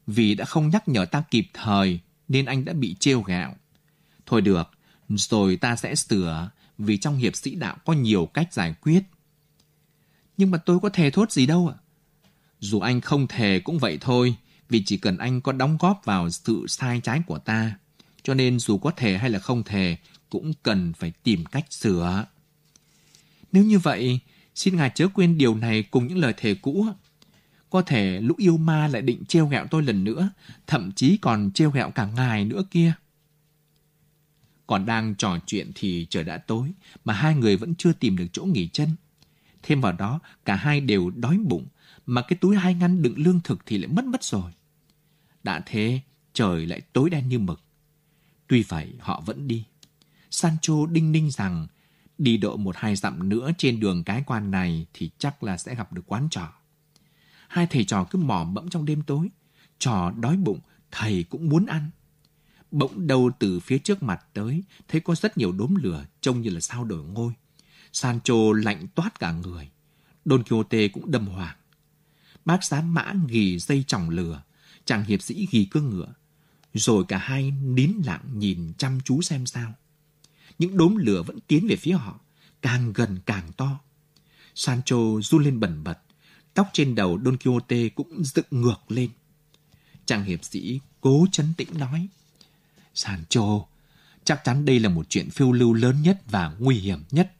vì đã không nhắc nhở ta kịp thời nên anh đã bị trêu gạo. Thôi được, rồi ta sẽ sửa vì trong hiệp sĩ đạo có nhiều cách giải quyết. Nhưng mà tôi có thề thốt gì đâu ạ. Dù anh không thề cũng vậy thôi, vì chỉ cần anh có đóng góp vào sự sai trái của ta. Cho nên dù có thề hay là không thề, cũng cần phải tìm cách sửa. Nếu như vậy, xin ngài chớ quên điều này cùng những lời thề cũ. Có thể lũ yêu ma lại định treo ghẹo tôi lần nữa, thậm chí còn treo ghẹo cả ngài nữa kia. Còn đang trò chuyện thì trời đã tối, mà hai người vẫn chưa tìm được chỗ nghỉ chân. Thêm vào đó, cả hai đều đói bụng, mà cái túi hai ngăn đựng lương thực thì lại mất mất rồi. Đã thế, trời lại tối đen như mực. Tuy vậy, họ vẫn đi. Sancho đinh ninh rằng, đi độ một hai dặm nữa trên đường cái quan này thì chắc là sẽ gặp được quán trò Hai thầy trò cứ mò mẫm trong đêm tối. Trò đói bụng, thầy cũng muốn ăn. Bỗng đầu từ phía trước mặt tới, thấy có rất nhiều đốm lửa trông như là sao đổi ngôi. Sancho lạnh toát cả người. Don Quixote cũng đâm hoàng. Bác giá mã ghi dây tròng lừa, chàng hiệp sĩ ghi cương ngựa. Rồi cả hai nín lặng nhìn chăm chú xem sao. Những đốm lửa vẫn tiến về phía họ, càng gần càng to. Sancho run lên bẩn bật, tóc trên đầu Don Quixote cũng dựng ngược lên. Chàng hiệp sĩ cố chấn tĩnh nói. Sancho, chắc chắn đây là một chuyện phiêu lưu lớn nhất và nguy hiểm nhất.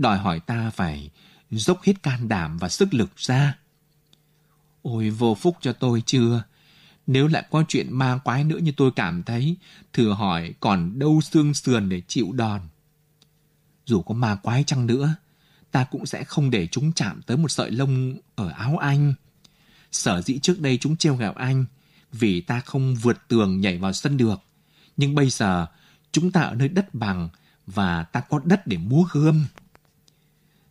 Đòi hỏi ta phải dốc hết can đảm và sức lực ra. Ôi vô phúc cho tôi chưa? Nếu lại có chuyện ma quái nữa như tôi cảm thấy, thử hỏi còn đâu xương sườn để chịu đòn. Dù có ma quái chăng nữa, ta cũng sẽ không để chúng chạm tới một sợi lông ở áo anh. Sở dĩ trước đây chúng trêu ghẹo anh, vì ta không vượt tường nhảy vào sân được. Nhưng bây giờ, chúng ta ở nơi đất bằng và ta có đất để múa gươm.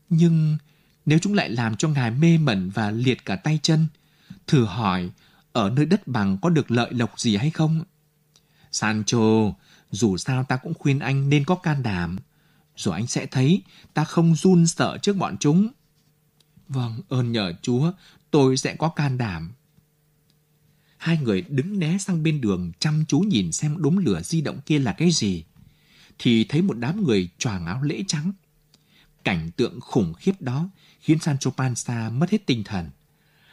Nhưng nếu chúng lại làm cho ngài mê mẩn và liệt cả tay chân, thử hỏi ở nơi đất bằng có được lợi lộc gì hay không? Sancho, dù sao ta cũng khuyên anh nên có can đảm. Rồi anh sẽ thấy ta không run sợ trước bọn chúng. Vâng, ơn nhờ Chúa, tôi sẽ có can đảm. Hai người đứng né sang bên đường chăm chú nhìn xem đốm lửa di động kia là cái gì. Thì thấy một đám người choàng áo lễ trắng. Cảnh tượng khủng khiếp đó khiến Sancho Panza mất hết tinh thần.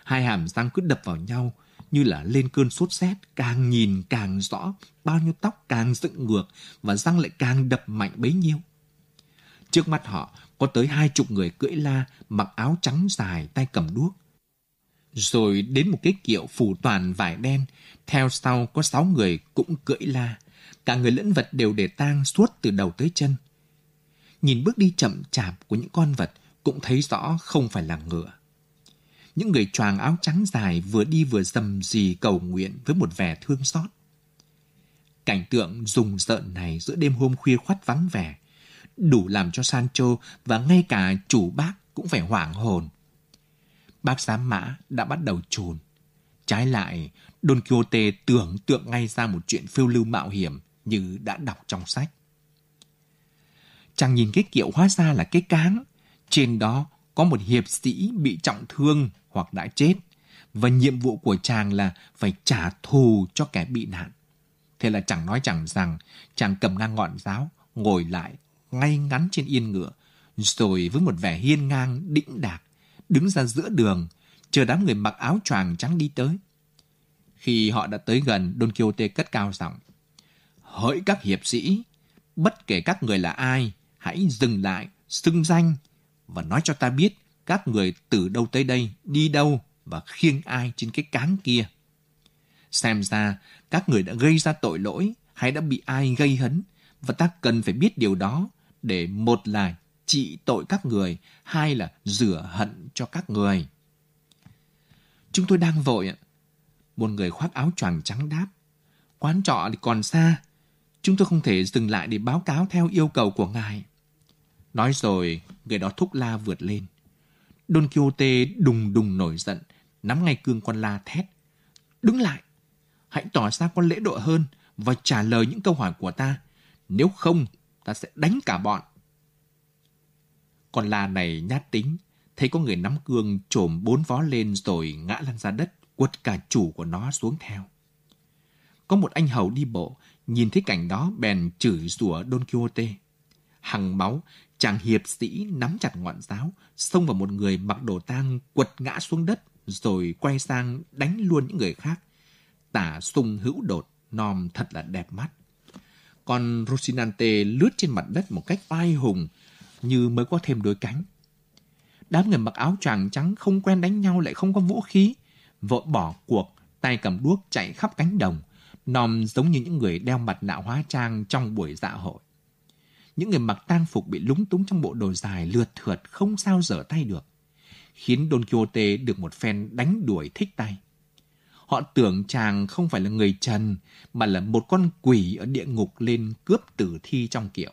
Hai hàm răng cứ đập vào nhau như là lên cơn sốt rét, càng nhìn càng rõ, bao nhiêu tóc càng dựng ngược và răng lại càng đập mạnh bấy nhiêu. Trước mắt họ có tới hai chục người cưỡi la, mặc áo trắng dài, tay cầm đuốc. Rồi đến một cái kiệu phủ toàn vải đen, theo sau có sáu người cũng cưỡi la. Cả người lẫn vật đều để tang suốt từ đầu tới chân. Nhìn bước đi chậm chạp của những con vật cũng thấy rõ không phải là ngựa. Những người choàng áo trắng dài vừa đi vừa dầm dì cầu nguyện với một vẻ thương xót. Cảnh tượng rùng rợn này giữa đêm hôm khuya khoắt vắng vẻ, đủ làm cho Sancho và ngay cả chủ bác cũng phải hoảng hồn. Bác giám mã đã bắt đầu trùn Trái lại, Don Quixote tưởng tượng ngay ra một chuyện phiêu lưu mạo hiểm như đã đọc trong sách. Chàng nhìn cái kiệu hóa ra là cái cáng. Trên đó có một hiệp sĩ bị trọng thương hoặc đã chết. Và nhiệm vụ của chàng là phải trả thù cho kẻ bị nạn. Thế là chàng nói chẳng rằng, chàng cầm ngang ngọn giáo, ngồi lại, ngay ngắn trên yên ngựa, rồi với một vẻ hiên ngang, đĩnh đạc, đứng ra giữa đường, chờ đám người mặc áo choàng trắng đi tới. Khi họ đã tới gần, Don Quixote cất cao giọng. Hỡi các hiệp sĩ, bất kể các người là ai, hãy dừng lại, xưng danh và nói cho ta biết các người từ đâu tới đây, đi đâu và khiêng ai trên cái cáng kia. Xem ra các người đã gây ra tội lỗi hay đã bị ai gây hấn và ta cần phải biết điều đó để một là trị tội các người, hai là rửa hận cho các người. Chúng tôi đang vội. Một người khoác áo choàng trắng đáp. Quán trọ thì còn xa. Chúng tôi không thể dừng lại để báo cáo theo yêu cầu của ngài. Nói rồi, người đó thúc la vượt lên. Don Quixote đùng đùng nổi giận, nắm ngay cương con la thét. Đứng lại! Hãy tỏ ra con lễ độ hơn và trả lời những câu hỏi của ta. Nếu không, ta sẽ đánh cả bọn. Con la này nhát tính, thấy có người nắm cương trồm bốn vó lên rồi ngã lăn ra đất, quật cả chủ của nó xuống theo. Có một anh hầu đi bộ, nhìn thấy cảnh đó bèn chửi rủa Don Quixote. Hằng máu, chàng hiệp sĩ nắm chặt ngọn giáo, xông vào một người mặc đồ tang quật ngã xuống đất, rồi quay sang đánh luôn những người khác. Tả sung hữu đột, nom thật là đẹp mắt. Còn Rosinante lướt trên mặt đất một cách oai hùng, như mới có thêm đôi cánh. Đám người mặc áo choàng trắng không quen đánh nhau lại không có vũ khí, vội bỏ cuộc, tay cầm đuốc chạy khắp cánh đồng, nom giống như những người đeo mặt nạ hóa trang trong buổi dạ hội. Những người mặc tang phục bị lúng túng trong bộ đồ dài lượt thượt không sao dở tay được, khiến Don Quixote được một phen đánh đuổi thích tay. Họ tưởng chàng không phải là người trần, mà là một con quỷ ở địa ngục lên cướp tử thi trong kiệu.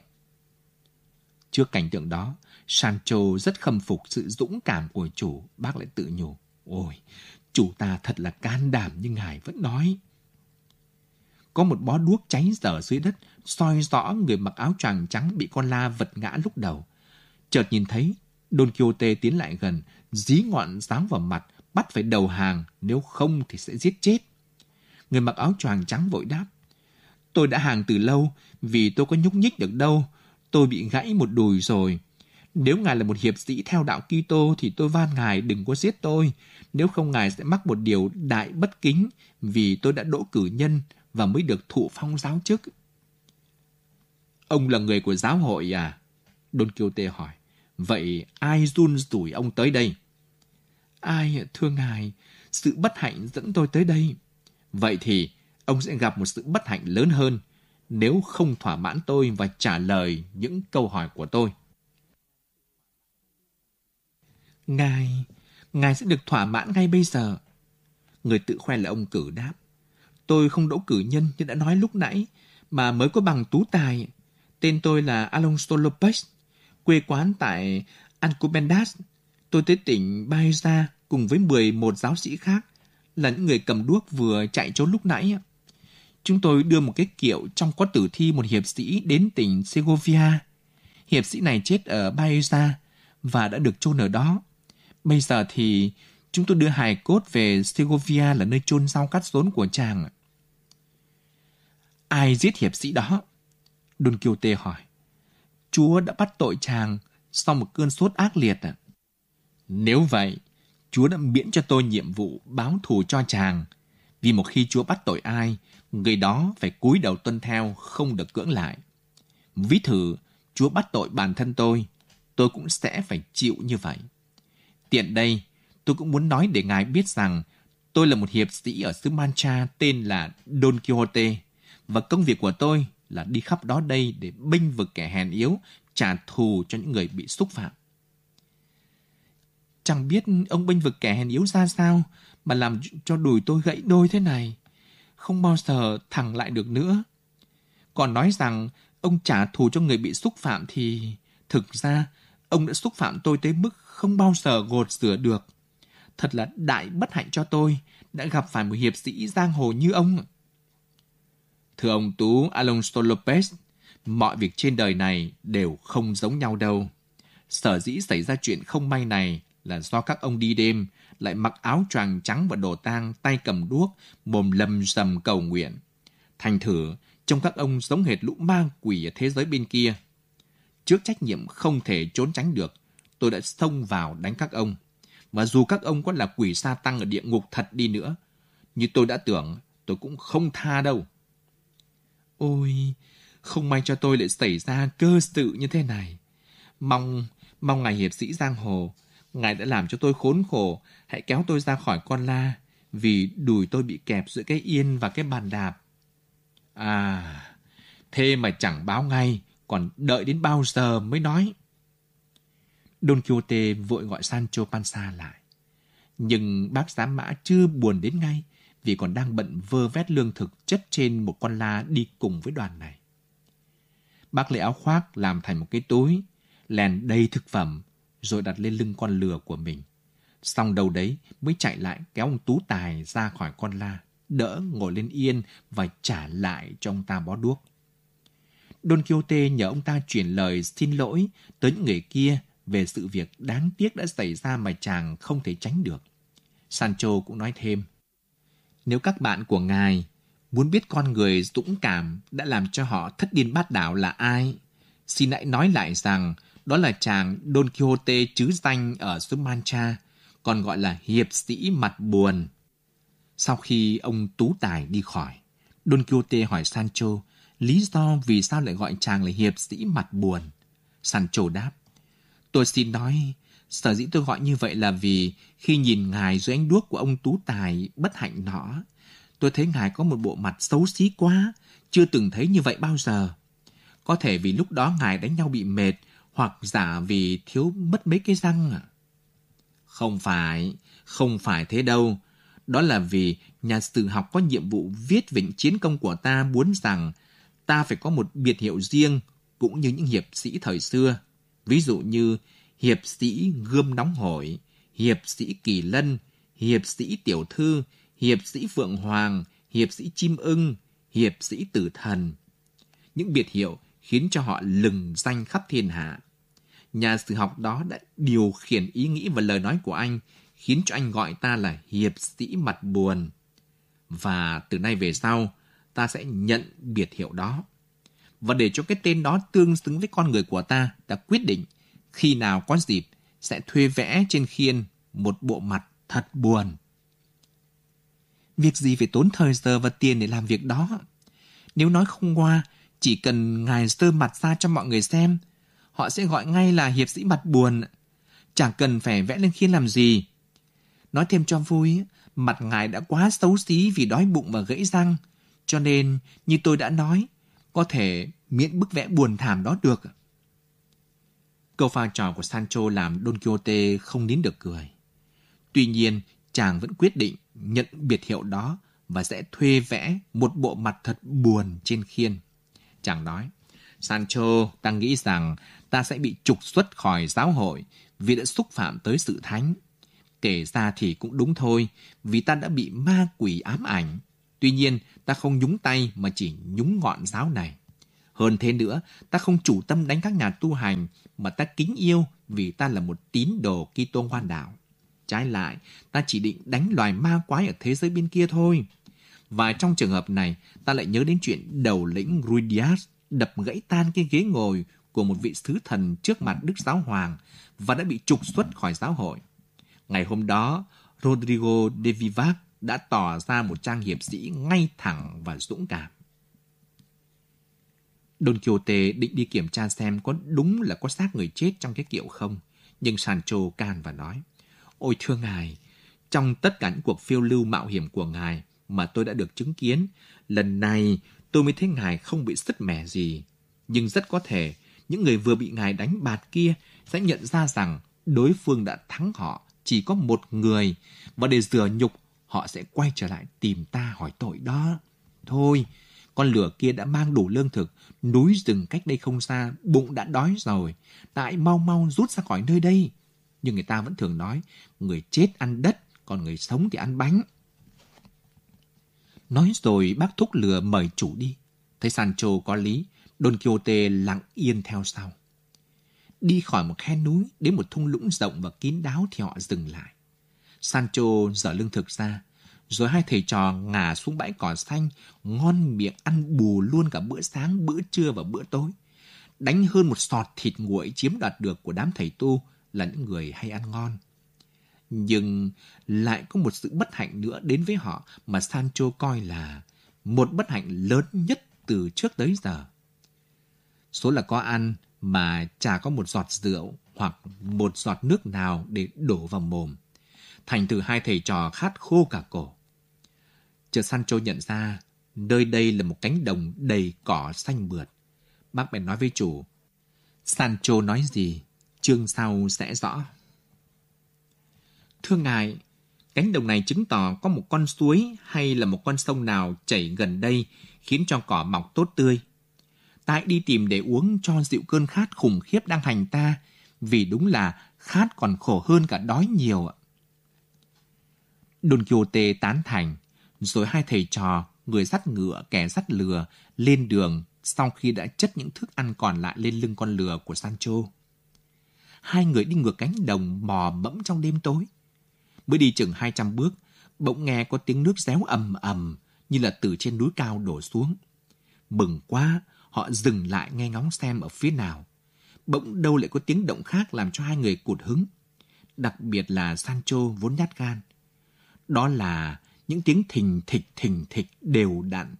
Trước cảnh tượng đó, Sancho rất khâm phục sự dũng cảm của chủ, bác lại tự nhủ. Ôi, chủ ta thật là can đảm như ngài vẫn nói. Có một bó đuốc cháy dở dưới đất, soi rõ người mặc áo choàng trắng bị con la vật ngã lúc đầu. Chợt nhìn thấy, Don Quixote tiến lại gần, dí ngọn giáo vào mặt, bắt phải đầu hàng, nếu không thì sẽ giết chết. Người mặc áo choàng trắng vội đáp. Tôi đã hàng từ lâu, vì tôi có nhúc nhích được đâu. Tôi bị gãy một đùi rồi. Nếu ngài là một hiệp sĩ theo đạo Kitô thì tôi van ngài đừng có giết tôi. Nếu không ngài sẽ mắc một điều đại bất kính vì tôi đã đỗ cử nhân và mới được thụ phong giáo chức. Ông là người của giáo hội à? Don Quixote hỏi. Vậy ai run rủi ông tới đây? Ai, thưa ngài, sự bất hạnh dẫn tôi tới đây. Vậy thì ông sẽ gặp một sự bất hạnh lớn hơn nếu không thỏa mãn tôi và trả lời những câu hỏi của tôi. Ngài, ngài sẽ được thỏa mãn ngay bây giờ. Người tự khoe là ông cử đáp. Tôi không đỗ cử nhân như đã nói lúc nãy, mà mới có bằng tú tài. Tên tôi là Alonso Lopez, quê quán tại Alcobendas. Tôi tới tỉnh Baeza cùng với 11 giáo sĩ khác, là những người cầm đuốc vừa chạy trốn lúc nãy. Chúng tôi đưa một cái kiệu trong có tử thi một hiệp sĩ đến tỉnh Segovia. Hiệp sĩ này chết ở Baeza và đã được chôn ở đó. Bây giờ thì chúng tôi đưa hài cốt về Segovia là nơi chôn rau cắt rốn của chàng. Ai giết hiệp sĩ đó? Don Quixote hỏi. Chúa đã bắt tội chàng sau một cơn sốt ác liệt à? Nếu vậy, Chúa đã miễn cho tôi nhiệm vụ báo thù cho chàng. Vì một khi Chúa bắt tội ai, người đó phải cúi đầu tuân theo, không được cưỡng lại. Ví thử, Chúa bắt tội bản thân tôi, tôi cũng sẽ phải chịu như vậy. Tiện đây, tôi cũng muốn nói để ngài biết rằng tôi là một hiệp sĩ ở xứ Mancha tên là Don Quixote và công việc của tôi là đi khắp đó đây để binh vực kẻ hèn yếu, trả thù cho những người bị xúc phạm. Chẳng biết ông binh vực kẻ hèn yếu ra sao mà làm cho đùi tôi gãy đôi thế này. Không bao giờ thẳng lại được nữa. Còn nói rằng ông trả thù cho người bị xúc phạm thì thực ra ông đã xúc phạm tôi tới mức không bao giờ gột rửa được. Thật là đại bất hạnh cho tôi đã gặp phải một hiệp sĩ giang hồ như ông. Thưa ông Tú Alonso Lopez, mọi việc trên đời này đều không giống nhau đâu. Sở dĩ xảy ra chuyện không may này là do các ông đi đêm, lại mặc áo choàng trắng và đồ tang, tay cầm đuốc, mồm lầm sầm cầu nguyện. Thành thử, trông các ông giống hệt lũ ma quỷ ở thế giới bên kia. Trước trách nhiệm không thể trốn tránh được, tôi đã xông vào đánh các ông. Và dù các ông có là quỷ sa tăng ở địa ngục thật đi nữa, như tôi đã tưởng, tôi cũng không tha đâu. Ôi, không may cho tôi lại xảy ra cơ sự như thế này. Mong, mong ngài hiệp sĩ Giang Hồ, ngài đã làm cho tôi khốn khổ, hãy kéo tôi ra khỏi con la, vì đùi tôi bị kẹp giữa cái yên và cái bàn đạp. À, thế mà chẳng báo ngay, còn đợi đến bao giờ mới nói. Don Quixote vội gọi Sancho Panza lại. Nhưng bác giám mã chưa buồn đến ngay, vì còn đang bận vơ vét lương thực chất trên một con la đi cùng với đoàn này. Bác lấy áo khoác làm thành một cái túi, lèn đầy thực phẩm, rồi đặt lên lưng con lừa của mình. Xong đầu đấy mới chạy lại kéo ông Tú Tài ra khỏi con la, đỡ ngồi lên yên và trả lại cho ông ta bó đuốc. Don Quixote nhờ ông ta chuyển lời xin lỗi tới những người kia về sự việc đáng tiếc đã xảy ra mà chàng không thể tránh được. Sancho cũng nói thêm, nếu các bạn của ngài muốn biết con người dũng cảm đã làm cho họ thất điên bát đảo là ai, xin hãy nói lại rằng đó là chàng Don Quixote chứ danh ở xứ Mancha, còn gọi là hiệp sĩ mặt buồn. Sau khi ông Tú Tài đi khỏi, Don Quixote hỏi Sancho lý do vì sao lại gọi chàng là hiệp sĩ mặt buồn. Sancho đáp, tôi xin nói, Sở dĩ tôi gọi như vậy là vì khi nhìn ngài dưới ánh đuốc của ông Tú Tài bất hạnh nọ, tôi thấy ngài có một bộ mặt xấu xí quá, chưa từng thấy như vậy bao giờ. Có thể vì lúc đó ngài đánh nhau bị mệt, hoặc giả vì thiếu mất mấy cái răng à? Không phải, không phải thế đâu. Đó là vì nhà sử học có nhiệm vụ viết vịnh chiến công của ta muốn rằng ta phải có một biệt hiệu riêng cũng như những hiệp sĩ thời xưa. Ví dụ như hiệp sĩ gươm nóng hổi, hiệp sĩ kỳ lân, hiệp sĩ tiểu thư, hiệp sĩ phượng hoàng, hiệp sĩ chim ưng, hiệp sĩ tử thần. Những biệt hiệu khiến cho họ lừng danh khắp thiên hạ. Nhà sử học đó đã điều khiển ý nghĩ và lời nói của anh, khiến cho anh gọi ta là hiệp sĩ mặt buồn. Và từ nay về sau, ta sẽ nhận biệt hiệu đó. Và để cho cái tên đó tương xứng với con người của ta, ta quyết định khi nào có dịp sẽ thuê vẽ trên khiên một bộ mặt thật buồn. Việc gì phải tốn thời giờ và tiền để làm việc đó? Nếu nói không qua, chỉ cần ngài sơ mặt ra cho mọi người xem, họ sẽ gọi ngay là hiệp sĩ mặt buồn. Chẳng cần phải vẽ lên khiên làm gì. Nói thêm cho vui, mặt ngài đã quá xấu xí vì đói bụng và gãy răng. Cho nên, như tôi đã nói, có thể miễn bức vẽ buồn thảm đó được. Câu pha trò của Sancho làm Don Quixote không nín được cười. Tuy nhiên, chàng vẫn quyết định nhận biệt hiệu đó và sẽ thuê vẽ một bộ mặt thật buồn trên khiên. Chàng nói, Sancho, ta nghĩ rằng ta sẽ bị trục xuất khỏi giáo hội vì đã xúc phạm tới sự thánh. Kể ra thì cũng đúng thôi, vì ta đã bị ma quỷ ám ảnh. Tuy nhiên, ta không nhúng tay mà chỉ nhúng ngọn giáo này. Hơn thế nữa, ta không chủ tâm đánh các nhà tu hành, mà ta kính yêu vì ta là một tín đồ Kitô ngoan đạo. Trái lại, ta chỉ định đánh loài ma quái ở thế giới bên kia thôi. Và trong trường hợp này, ta lại nhớ đến chuyện đầu lĩnh Ruidias đập gãy tan cái ghế ngồi của một vị sứ thần trước mặt Đức Giáo Hoàng và đã bị trục xuất khỏi giáo hội. Ngày hôm đó, Rodrigo de Vivac đã tỏ ra một trang hiệp sĩ ngay thẳng và dũng cảm. Don Quixote định đi kiểm tra xem có đúng là có xác người chết trong cái kiệu không. Nhưng Sancho can và nói, Ôi thưa ngài, trong tất cả những cuộc phiêu lưu mạo hiểm của ngài mà tôi đã được chứng kiến, lần này tôi mới thấy ngài không bị sứt mẻ gì. Nhưng rất có thể những người vừa bị ngài đánh bạt kia sẽ nhận ra rằng đối phương đã thắng họ chỉ có một người và để rửa nhục họ sẽ quay trở lại tìm ta hỏi tội đó. Thôi, con lửa kia đã mang đủ lương thực, núi rừng cách đây không xa, bụng đã đói rồi. Tại mau mau rút ra khỏi nơi đây. Nhưng người ta vẫn thường nói, người chết ăn đất, còn người sống thì ăn bánh. Nói rồi bác thúc lừa mời chủ đi. Thấy Sancho có lý, Don Quixote lặng yên theo sau. Đi khỏi một khe núi đến một thung lũng rộng và kín đáo thì họ dừng lại. Sancho dở lương thực ra, rồi hai thầy trò ngả xuống bãi cỏ xanh, ngon miệng ăn bù luôn cả bữa sáng, bữa trưa và bữa tối. Đánh hơn một sọt thịt nguội chiếm đoạt được của đám thầy tu là những người hay ăn ngon. Nhưng lại có một sự bất hạnh nữa đến với họ mà Sancho coi là một bất hạnh lớn nhất từ trước tới giờ. Số là có ăn mà chả có một giọt rượu hoặc một giọt nước nào để đổ vào mồm. Thành từ hai thầy trò khát khô cả cổ. Chợt Sancho nhận ra nơi đây là một cánh đồng đầy cỏ xanh mượt. Bác bèn nói với chủ. Sancho nói gì, chương sau sẽ rõ. Thưa ngài, cánh đồng này chứng tỏ có một con suối hay là một con sông nào chảy gần đây khiến cho cỏ mọc tốt tươi. Ta hãy đi tìm để uống cho dịu cơn khát khủng khiếp đang hành ta, vì đúng là khát còn khổ hơn cả đói nhiều ạ. Don Quixote tán thành, rồi hai thầy trò, người dắt ngựa, kẻ dắt lừa, lên đường sau khi đã chất những thức ăn còn lại lên lưng con lừa của Sancho. Hai người đi ngược cánh đồng mò mẫm trong đêm tối. Mới đi chừng 200 bước, bỗng nghe có tiếng nước réo ầm ầm như là từ trên núi cao đổ xuống. Mừng quá, họ dừng lại nghe ngóng xem ở phía nào. Bỗng đâu lại có tiếng động khác làm cho hai người cụt hứng. Đặc biệt là Sancho vốn nhát gan. Đó là những tiếng thình thịch thình thịch đều đặn,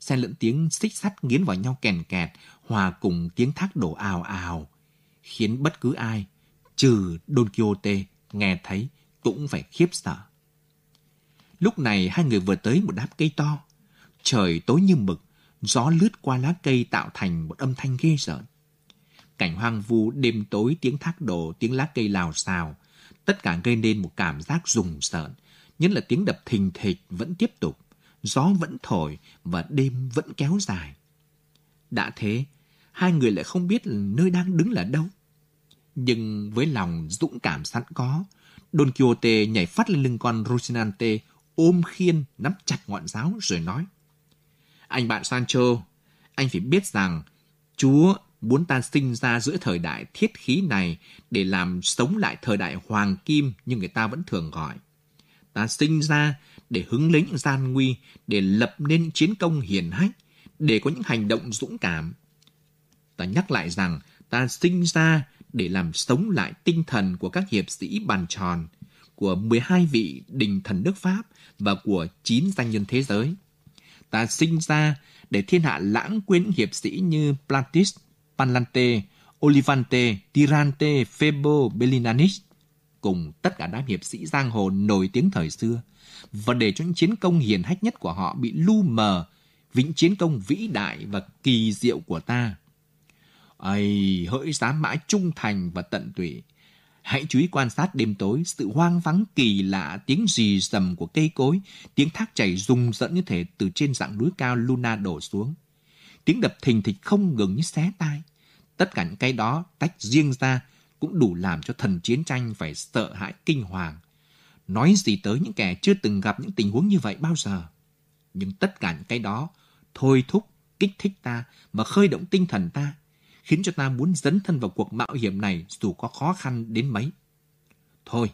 xen lẫn tiếng xích sắt nghiến vào nhau kèn kẹt, hòa cùng tiếng thác đổ ào ào, khiến bất cứ ai, trừ Don Quixote, nghe thấy cũng phải khiếp sợ. Lúc này hai người vừa tới một đám cây to. Trời tối như mực, gió lướt qua lá cây tạo thành một âm thanh ghê rợn. Cảnh hoang vu đêm tối tiếng thác đổ, tiếng lá cây lào xào, tất cả gây nên một cảm giác rùng rợn, nhất là tiếng đập thình thịch vẫn tiếp tục, gió vẫn thổi và đêm vẫn kéo dài. Đã thế, hai người lại không biết nơi đang đứng là đâu. Nhưng với lòng dũng cảm sẵn có, Don Quixote nhảy phát lên lưng con Rocinante, ôm khiên, nắm chặt ngọn giáo rồi nói. Anh bạn Sancho, anh phải biết rằng Chúa muốn ta sinh ra giữa thời đại thiết khí này để làm sống lại thời đại hoàng kim như người ta vẫn thường gọi ta sinh ra để hứng lấy những gian nguy, để lập nên chiến công hiển hách, để có những hành động dũng cảm. Ta nhắc lại rằng ta sinh ra để làm sống lại tinh thần của các hiệp sĩ bàn tròn, của 12 vị đình thần nước Pháp và của 9 danh nhân thế giới. Ta sinh ra để thiên hạ lãng quên những hiệp sĩ như Plantis, Panlante, Olivante, Tirante, Febo, Bellinanis, cùng tất cả đám hiệp sĩ giang hồ nổi tiếng thời xưa và để cho những chiến công hiền hách nhất của họ bị lu mờ vì những chiến công vĩ đại và kỳ diệu của ta. Ây, hỡi dám mãi trung thành và tận tụy. Hãy chú ý quan sát đêm tối, sự hoang vắng kỳ lạ, tiếng rì rầm của cây cối, tiếng thác chảy rung rợn như thể từ trên dạng núi cao Luna đổ xuống. Tiếng đập thình thịch không ngừng như xé tai. Tất cả những cái đó tách riêng ra cũng đủ làm cho thần chiến tranh phải sợ hãi kinh hoàng. Nói gì tới những kẻ chưa từng gặp những tình huống như vậy bao giờ. Nhưng tất cả những cái đó thôi thúc, kích thích ta và khơi động tinh thần ta, khiến cho ta muốn dấn thân vào cuộc mạo hiểm này dù có khó khăn đến mấy. Thôi,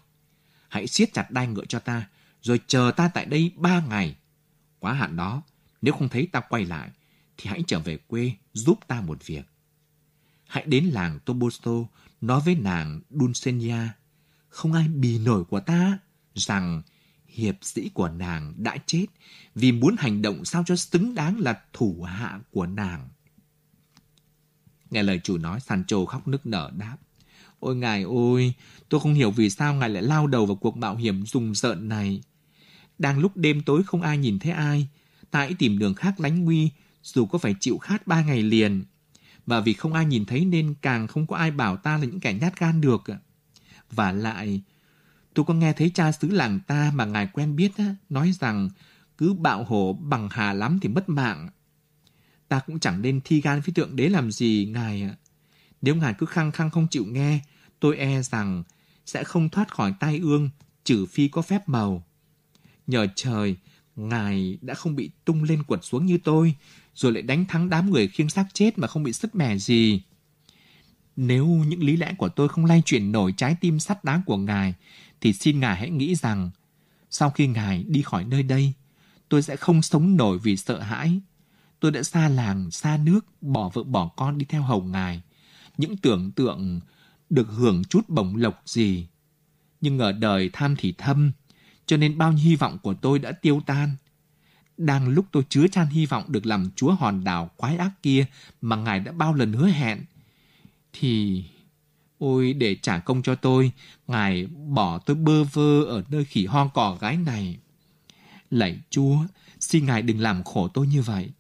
hãy siết chặt đai ngựa cho ta, rồi chờ ta tại đây ba ngày. Quá hạn đó, nếu không thấy ta quay lại, thì hãy trở về quê giúp ta một việc. Hãy đến làng Tobosto nói với nàng Dulcinea, không ai bì nổi của ta, rằng hiệp sĩ của nàng đã chết vì muốn hành động sao cho xứng đáng là thủ hạ của nàng. Nghe lời chủ nói, Sancho khóc nức nở đáp. Ôi ngài ôi, tôi không hiểu vì sao ngài lại lao đầu vào cuộc mạo hiểm rùng rợn này. Đang lúc đêm tối không ai nhìn thấy ai, ta hãy tìm đường khác lánh nguy, dù có phải chịu khát ba ngày liền. Và vì không ai nhìn thấy nên càng không có ai bảo ta là những kẻ nhát gan được. Và lại, tôi có nghe thấy cha xứ làng ta mà ngài quen biết á, nói rằng cứ bạo hổ bằng hà lắm thì mất mạng. Ta cũng chẳng nên thi gan với tượng đế làm gì, ngài ạ. Nếu ngài cứ khăng khăng không chịu nghe, tôi e rằng sẽ không thoát khỏi tai ương, trừ phi có phép màu. Nhờ trời, ngài đã không bị tung lên quật xuống như tôi, rồi lại đánh thắng đám người khiêng xác chết mà không bị sứt mẻ gì. Nếu những lý lẽ của tôi không lay chuyển nổi trái tim sắt đá của ngài, thì xin ngài hãy nghĩ rằng, sau khi ngài đi khỏi nơi đây, tôi sẽ không sống nổi vì sợ hãi. Tôi đã xa làng, xa nước, bỏ vợ bỏ con đi theo hầu ngài. Những tưởng tượng được hưởng chút bổng lộc gì. Nhưng ở đời tham thì thâm, cho nên bao nhiêu hy vọng của tôi đã tiêu tan. Đang lúc tôi chứa chan hy vọng được làm chúa hòn đảo quái ác kia mà ngài đã bao lần hứa hẹn, thì... Ôi, để trả công cho tôi, ngài bỏ tôi bơ vơ ở nơi khỉ ho cỏ gái này. Lạy chúa, xin ngài đừng làm khổ tôi như vậy.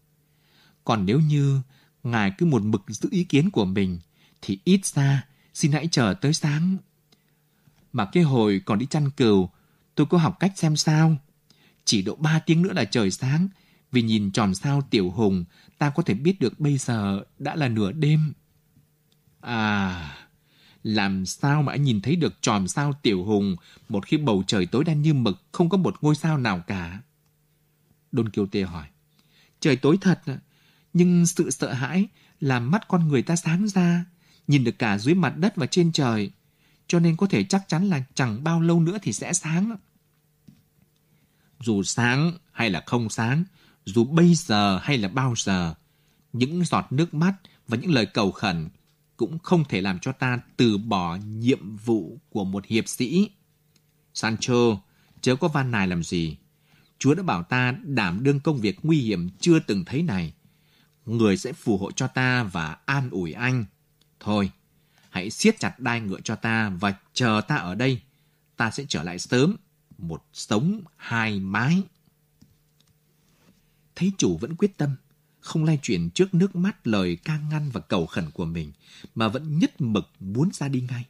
Còn nếu như ngài cứ một mực giữ ý kiến của mình, thì ít ra xin hãy chờ tới sáng. Mà cái hồi còn đi chăn cừu, tôi có học cách xem sao. Chỉ độ ba tiếng nữa là trời sáng, vì nhìn tròn sao tiểu hùng, ta có thể biết được bây giờ đã là nửa đêm. À, làm sao mà anh nhìn thấy được tròn sao tiểu hùng một khi bầu trời tối đen như mực, không có một ngôi sao nào cả? Don Quixote hỏi. Trời tối thật, nhưng sự sợ hãi làm mắt con người ta sáng ra, nhìn được cả dưới mặt đất và trên trời, cho nên có thể chắc chắn là chẳng bao lâu nữa thì sẽ sáng. Dù sáng hay là không sáng, dù bây giờ hay là bao giờ, những giọt nước mắt và những lời cầu khẩn cũng không thể làm cho ta từ bỏ nhiệm vụ của một hiệp sĩ. Sancho, chớ có van nài làm gì. Chúa đã bảo ta đảm đương công việc nguy hiểm chưa từng thấy này. Người sẽ phù hộ cho ta và an ủi anh. Thôi, hãy siết chặt đai ngựa cho ta và chờ ta ở đây. Ta sẽ trở lại sớm. Một sống hai mái. Thấy chủ vẫn quyết tâm, không lay chuyển trước nước mắt lời ca ngăn và cầu khẩn của mình, mà vẫn nhất mực muốn ra đi ngay.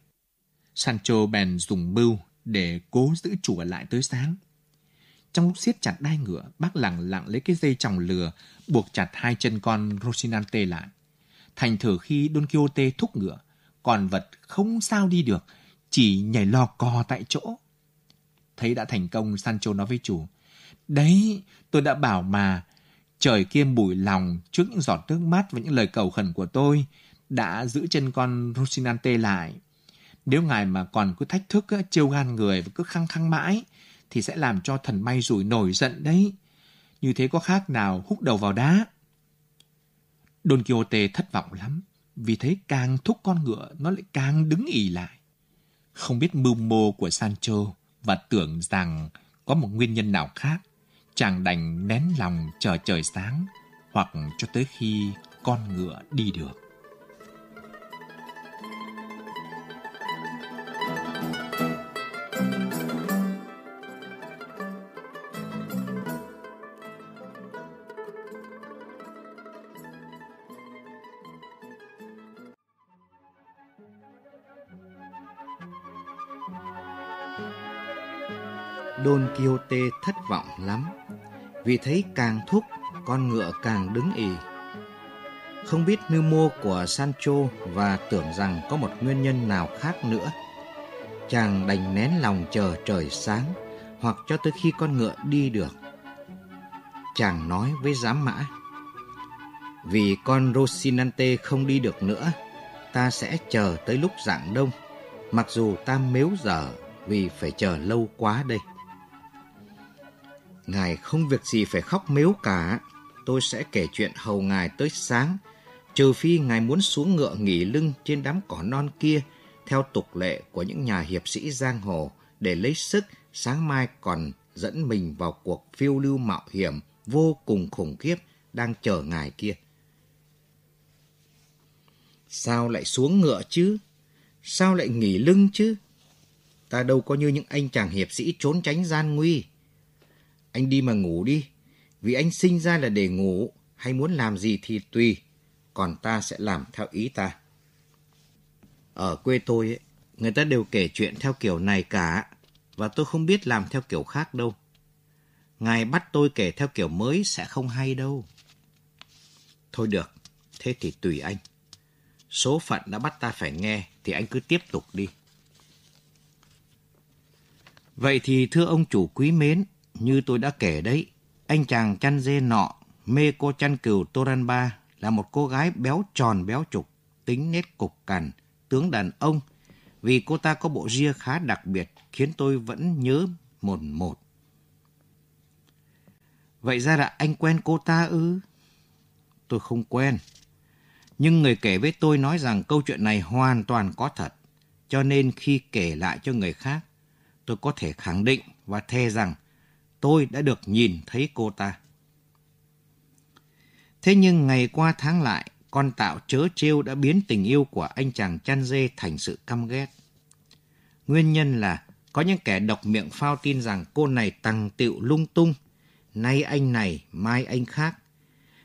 Sancho bèn dùng mưu để cố giữ chủ ở lại tới sáng. Trong lúc siết chặt đai ngựa, bác lẳng lặng lấy cái dây chòng lừa, buộc chặt hai chân con Rosinante lại. Thành thử khi Don Quixote thúc ngựa, còn vật không sao đi được, chỉ nhảy lò cò tại chỗ. Thấy đã thành công, Sancho nói với chủ, Đấy, tôi đã bảo mà, trời kia bùi lòng trước những giọt nước mắt và những lời cầu khẩn của tôi, đã giữ chân con Rocinante lại. Nếu ngài mà còn cứ thách thức, trêu gan người và cứ khăng khăng mãi, thì sẽ làm cho thần may rủi nổi giận đấy. Như thế có khác nào húc đầu vào đá. Don Quixote thất vọng lắm, vì thế càng thúc con ngựa nó lại càng đứng ỉ lại. Không biết mưu mô của Sancho và tưởng rằng có một nguyên nhân nào khác, chàng đành nén lòng chờ trời sáng hoặc cho tới khi con ngựa đi được. Don Quixote thất vọng lắm, vì thấy càng thúc, con ngựa càng đứng ì. Không biết mưu mô của Sancho và tưởng rằng có một nguyên nhân nào khác nữa. Chàng đành nén lòng chờ trời sáng, hoặc cho tới khi con ngựa đi được. Chàng nói với giám mã, vì con Rosinante không đi được nữa, ta sẽ chờ tới lúc rạng đông, mặc dù ta mếu dở vì phải chờ lâu quá đây. Ngài không việc gì phải khóc mếu cả. Tôi sẽ kể chuyện hầu ngài tới sáng, trừ phi ngài muốn xuống ngựa nghỉ lưng trên đám cỏ non kia, theo tục lệ của những nhà hiệp sĩ giang hồ, để lấy sức sáng mai còn dẫn mình vào cuộc phiêu lưu mạo hiểm vô cùng khủng khiếp đang chờ ngài kia. Sao lại xuống ngựa chứ? Sao lại nghỉ lưng chứ? Ta đâu có như những anh chàng hiệp sĩ trốn tránh gian nguy. Anh đi mà ngủ đi, vì anh sinh ra là để ngủ, hay muốn làm gì thì tùy, còn ta sẽ làm theo ý ta. Ở quê tôi, ấy, người ta đều kể chuyện theo kiểu này cả, và tôi không biết làm theo kiểu khác đâu. Ngài bắt tôi kể theo kiểu mới sẽ không hay đâu. Thôi được, thế thì tùy anh. Số phận đã bắt ta phải nghe, thì anh cứ tiếp tục đi. Vậy thì thưa ông chủ quý mến, như tôi đã kể đấy, anh chàng chăn dê nọ, mê cô chăn cừu Toranba là một cô gái béo tròn béo trục, tính nét cục cằn, tướng đàn ông, vì cô ta có bộ ria khá đặc biệt khiến tôi vẫn nhớ một một. Vậy ra là anh quen cô ta ư? Tôi không quen. Nhưng người kể với tôi nói rằng câu chuyện này hoàn toàn có thật. Cho nên khi kể lại cho người khác, tôi có thể khẳng định và thề rằng tôi đã được nhìn thấy cô ta. Thế nhưng ngày qua tháng lại, con tạo chớ trêu đã biến tình yêu của anh chàng chăn dê thành sự căm ghét. Nguyên nhân là có những kẻ độc miệng phao tin rằng cô này tăng tiệu lung tung, nay anh này, mai anh khác,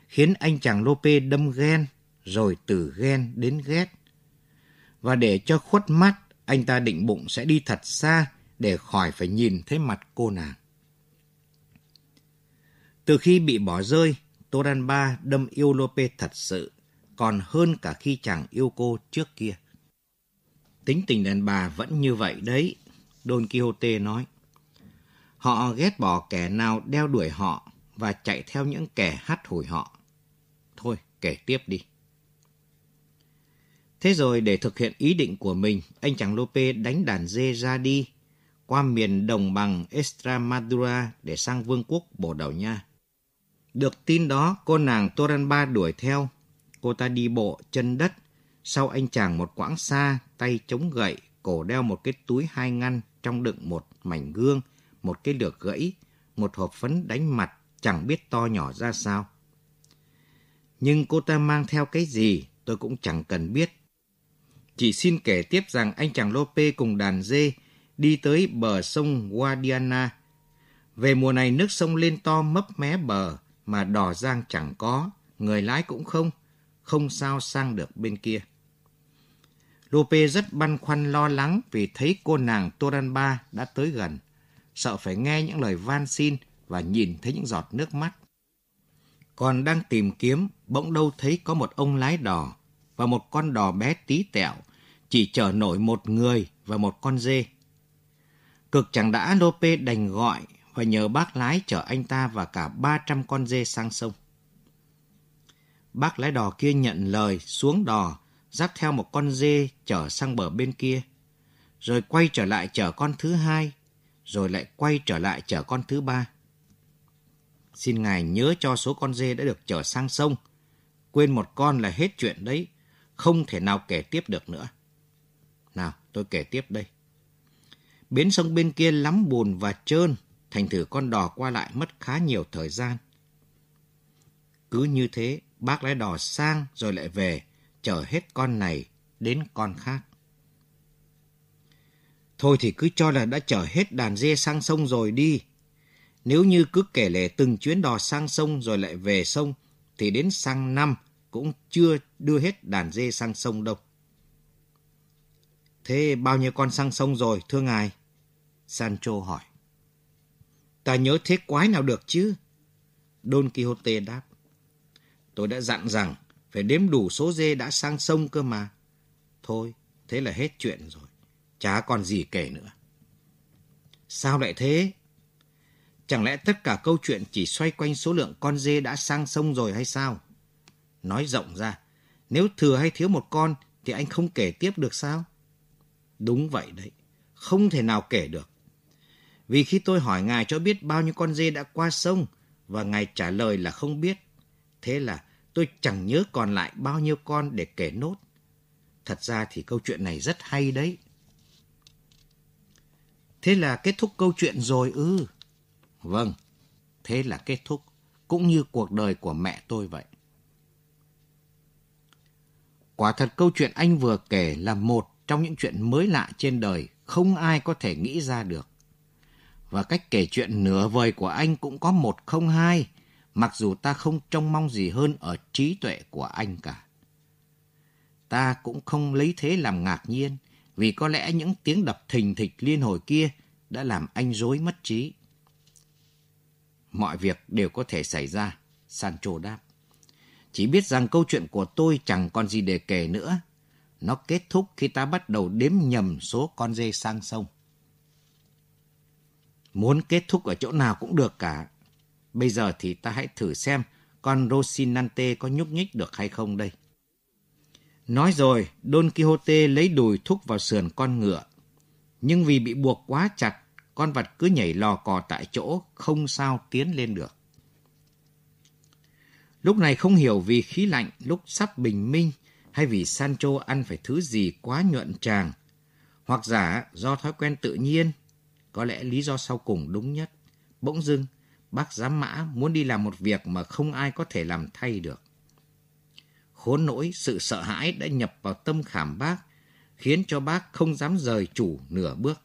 khiến anh chàng Lope đâm ghen, rồi từ ghen đến ghét. Và để cho khuất mắt, anh ta định bụng sẽ đi thật xa để khỏi phải nhìn thấy mặt cô nàng. Từ khi bị bỏ rơi, Toranba đâm yêu Lope thật sự, còn hơn cả khi chàng yêu cô trước kia. Tính tình đàn bà vẫn như vậy đấy, Don Quixote nói. Họ ghét bỏ kẻ nào đeo đuổi họ và chạy theo những kẻ hắt hủi họ. Thôi, kể tiếp đi. Thế rồi để thực hiện ý định của mình, anh chàng Lope đánh đàn dê ra đi, qua miền đồng bằng Extremadura để sang vương quốc Bồ Đào Nha. Được tin đó, cô nàng Toranba đuổi theo. Cô ta đi bộ chân đất, sau anh chàng một quãng xa, tay chống gậy, cổ đeo một cái túi hai ngăn trong đựng một mảnh gương, một cái lược gãy, một hộp phấn đánh mặt chẳng biết to nhỏ ra sao. Nhưng cô ta mang theo cái gì tôi cũng chẳng cần biết. Chỉ xin kể tiếp rằng anh chàng Lope cùng đàn dê đi tới bờ sông Guadiana. Về mùa này nước sông lên to mấp mé bờ mà đò giang chẳng có, người lái cũng không, không sao sang được bên kia. Lope rất băn khoăn lo lắng vì thấy cô nàng Toranba đã tới gần, sợ phải nghe những lời van xin và nhìn thấy những giọt nước mắt. Còn đang tìm kiếm, bỗng đâu thấy có một ông lái đò và một con đò bé tí tẹo, chỉ chở nổi một người và một con dê. Cực chẳng đã Lope đành gọi và nhờ bác lái chở anh ta và cả 300 con dê sang sông. Bác lái đò kia nhận lời xuống đò, dắt theo một con dê chở sang bờ bên kia, rồi quay trở lại chở con thứ hai, rồi lại quay trở lại chở con thứ ba. Xin Ngài nhớ cho số con dê đã được chở sang sông. Quên một con là hết chuyện đấy, không thể nào kể tiếp được nữa. Nào, tôi kể tiếp đây. Bến sông bên kia lắm bùn và trơn, thành thử con đò qua lại mất khá nhiều thời gian. Cứ như thế, bác lái đò sang rồi lại về, chở hết con này đến con khác. Thôi thì cứ cho là đã chở hết đàn dê sang sông rồi đi. Nếu như cứ kể lể từng chuyến đò sang sông rồi lại về sông, thì đến sang năm cũng chưa đưa hết đàn dê sang sông đâu. Thế bao nhiêu con sang sông rồi, thưa ngài? Sancho hỏi. Ta nhớ thế quái nào được chứ? Don Quixote đáp. Tôi đã dặn rằng phải đếm đủ số dê đã sang sông cơ mà. Thôi, thế là hết chuyện rồi. Chả còn gì kể nữa. Sao lại thế? Chẳng lẽ tất cả câu chuyện chỉ xoay quanh số lượng con dê đã sang sông rồi hay sao? Nói rộng ra, nếu thừa hay thiếu một con thì anh không kể tiếp được sao? Đúng vậy đấy, không thể nào kể được. Vì khi tôi hỏi ngài cho biết bao nhiêu con dê đã qua sông và ngài trả lời là không biết. Thế là tôi chẳng nhớ còn lại bao nhiêu con để kể nốt. Thật ra thì câu chuyện này rất hay đấy. Thế là kết thúc câu chuyện rồi ư? Vâng, thế là kết thúc, cũng như cuộc đời của mẹ tôi vậy. Quả thật câu chuyện anh vừa kể là một trong những chuyện mới lạ trên đời không ai có thể nghĩ ra được. Và cách kể chuyện nửa vời của anh cũng có một không hai, mặc dù ta không trông mong gì hơn ở trí tuệ của anh cả. Ta cũng không lấy thế làm ngạc nhiên, vì có lẽ những tiếng đập thình thịch liên hồi kia đã làm anh rối mất trí. Mọi việc đều có thể xảy ra, Sancho đáp. Chỉ biết rằng câu chuyện của tôi chẳng còn gì để kể nữa. Nó kết thúc khi ta bắt đầu đếm nhầm số con dê sang sông. Muốn kết thúc ở chỗ nào cũng được cả. Bây giờ thì ta hãy thử xem con Rosinante có nhúc nhích được hay không đây. Nói rồi, Don Quixote lấy đùi thúc vào sườn con ngựa. Nhưng vì bị buộc quá chặt, con vật cứ nhảy lò cò tại chỗ, không sao tiến lên được. Lúc này không hiểu vì khí lạnh lúc sắp bình minh hay vì Sancho ăn phải thứ gì quá nhuận tràng, hoặc giả do thói quen tự nhiên, có lẽ lý do sau cùng đúng nhất. Bỗng dưng, bác giám mã muốn đi làm một việc mà không ai có thể làm thay được. Khốn nỗi sự sợ hãi đã nhập vào tâm khảm bác, khiến cho bác không dám rời chủ nửa bước.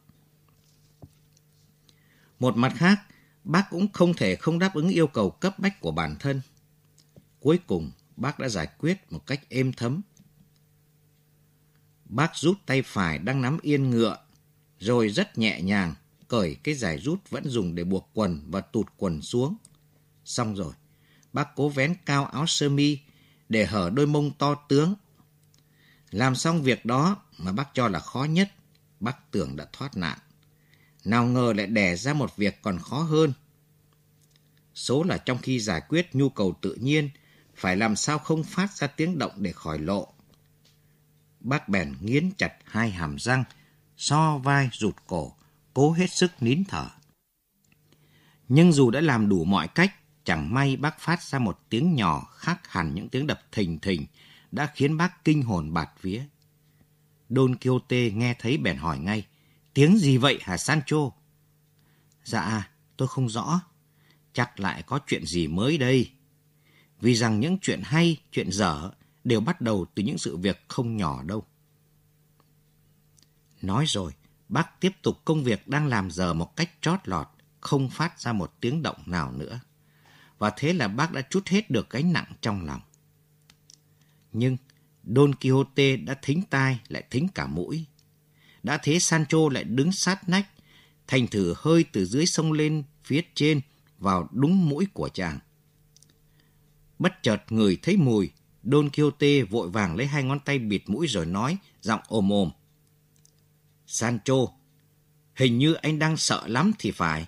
Một mặt khác, bác cũng không thể không đáp ứng yêu cầu cấp bách của bản thân. Cuối cùng, bác đã giải quyết một cách êm thấm. Bác rút tay phải đang nắm yên ngựa, rồi rất nhẹ nhàng cởi cái giải rút vẫn dùng để buộc quần và tụt quần xuống. Xong rồi, bác cố vén cao áo sơ mi để hở đôi mông to tướng. Làm xong việc đó mà bác cho là khó nhất, bác tưởng đã thoát nạn. Nào ngờ lại đẻ ra một việc còn khó hơn. Số là trong khi giải quyết nhu cầu tự nhiên, phải làm sao không phát ra tiếng động để khỏi lộ. Bác bèn nghiến chặt hai hàm răng, so vai rụt cổ, cố hết sức nín thở. Nhưng dù đã làm đủ mọi cách, chẳng may bác phát ra một tiếng nhỏ khác hẳn những tiếng đập thình thình đã khiến bác kinh hồn bạt vía. Don Quixote nghe thấy bèn hỏi ngay, tiếng gì vậy hả Sancho? Dạ, tôi không rõ, chắc lại có chuyện gì mới đây. Vì rằng những chuyện hay, chuyện dở đều bắt đầu từ những sự việc không nhỏ đâu. Nói rồi, bác tiếp tục công việc đang làm giờ một cách trót lọt, không phát ra một tiếng động nào nữa. Và thế là bác đã chút hết được gánh nặng trong lòng. Nhưng Don Quixote đã thính tai lại thính cả mũi. Đã thế Sancho lại đứng sát nách, thành thử hơi từ dưới sông lên phía trên vào đúng mũi của chàng. Bất chợt người thấy mùi, Don Quixote vội vàng lấy hai ngón tay bịt mũi rồi nói, giọng ồm ồm. Sancho, hình như anh đang sợ lắm thì phải.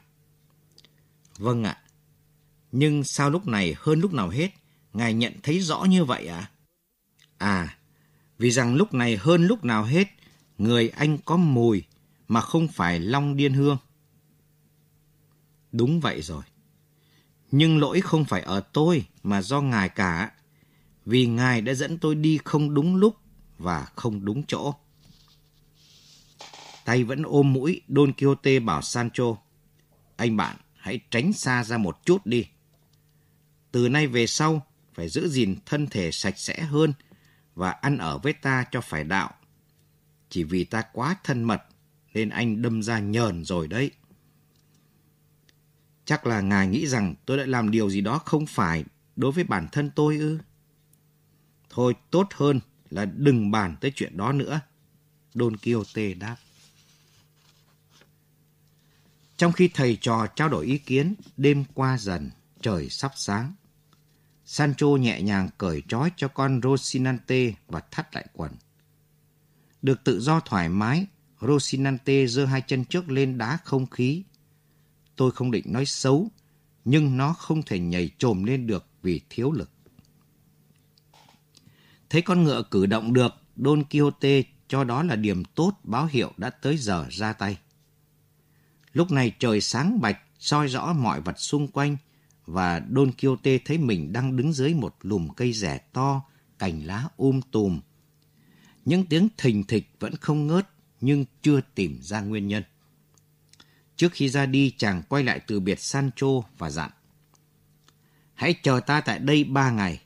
Vâng ạ. Nhưng sao lúc này hơn lúc nào hết, ngài nhận thấy rõ như vậy ạ? À? à, vì rằng lúc này hơn lúc nào hết, người anh có mùi mà không phải long điên hương. Đúng vậy rồi. Nhưng lỗi không phải ở tôi mà do ngài cả, vì ngài đã dẫn tôi đi không đúng lúc và không đúng chỗ. Tay vẫn ôm mũi, Don Quixote bảo Sancho, anh bạn, hãy tránh xa ra một chút đi. Từ nay về sau, phải giữ gìn thân thể sạch sẽ hơn và ăn ở với ta cho phải đạo. Chỉ vì ta quá thân mật nên anh đâm ra nhờn rồi đấy. Chắc là ngài nghĩ rằng tôi đã làm điều gì đó không phải đối với bản thân tôi ư? Thôi tốt hơn là đừng bàn tới chuyện đó nữa. Don Quixote đáp. Trong khi thầy trò trao đổi ý kiến, đêm qua dần, trời sắp sáng. Sancho nhẹ nhàng cởi trói cho con Rosinante và thắt lại quần. Được tự do thoải mái, Rosinante giơ hai chân trước lên đá không khí. Tôi không định nói xấu, nhưng nó không thể nhảy trồm lên được vì thiếu lực. Thấy con ngựa cử động được, Don Quixote cho đó là điểm tốt báo hiệu đã tới giờ ra tay. Lúc này trời sáng bạch, soi rõ mọi vật xung quanh, và Don Quixote thấy mình đang đứng dưới một lùm cây rẻ to, cành lá um tùm. Những tiếng thình thịch vẫn không ngớt, nhưng chưa tìm ra nguyên nhân. Trước khi ra đi, chàng quay lại từ biệt Sancho và dặn. Hãy chờ ta tại đây ba ngày.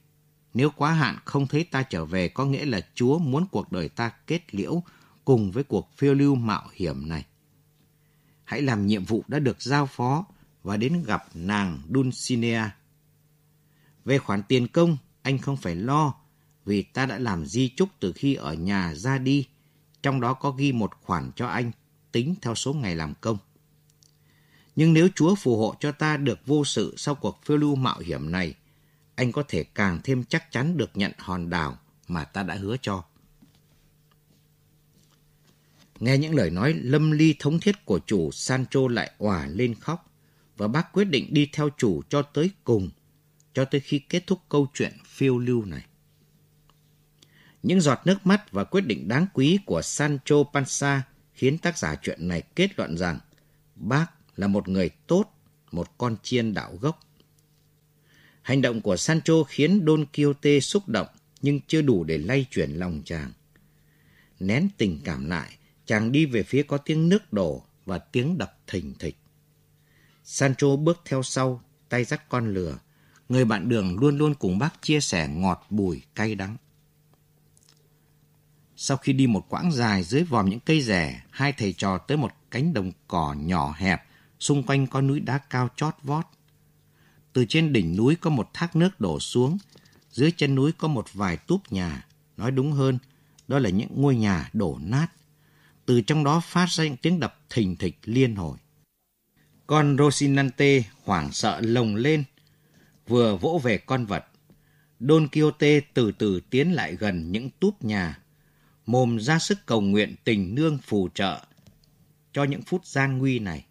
Nếu quá hạn không thấy ta trở về có nghĩa là Chúa muốn cuộc đời ta kết liễu cùng với cuộc phiêu lưu mạo hiểm này. Hãy làm nhiệm vụ đã được giao phó và đến gặp nàng Dulcinea. Về khoản tiền công, anh không phải lo vì ta đã làm di chúc từ khi ở nhà ra đi, trong đó có ghi một khoản cho anh, tính theo số ngày làm công. Nhưng nếu Chúa phù hộ cho ta được vô sự sau cuộc phiêu lưu mạo hiểm này, anh có thể càng thêm chắc chắn được nhận hòn đảo mà ta đã hứa cho. Nghe những lời nói lâm ly thống thiết của chủ, Sancho lại òa lên khóc và bác quyết định đi theo chủ cho tới cùng, cho tới khi kết thúc câu chuyện phiêu lưu này. Những giọt nước mắt và quyết định đáng quý của Sancho Panza khiến tác giả chuyện này kết luận rằng bác là một người tốt, một con chiên đạo gốc. Hành động của Sancho khiến Don Quixote xúc động nhưng chưa đủ để lay chuyển lòng chàng. Nén tình cảm lại, chàng đi về phía có tiếng nước đổ và tiếng đập thình thịch. Sancho bước theo sau, tay dắt con lừa. Người bạn đường luôn luôn cùng bác chia sẻ ngọt bùi cay đắng. Sau khi đi một quãng dài dưới vòm những cây rẻ, hai thầy trò tới một cánh đồng cỏ nhỏ hẹp, xung quanh có núi đá cao chót vót. Từ trên đỉnh núi có một thác nước đổ xuống, dưới chân núi có một vài túp nhà, nói đúng hơn, đó là những ngôi nhà đổ nát. Từ trong đó phát ra những tiếng đập thình thịch liên hồi. Con Rosinante hoảng sợ lồng lên, vừa vỗ về con vật. Don Quixote từ từ tiến lại gần những túp nhà, mồm ra sức cầu nguyện tình nương phù trợ cho những phút gian nguy này.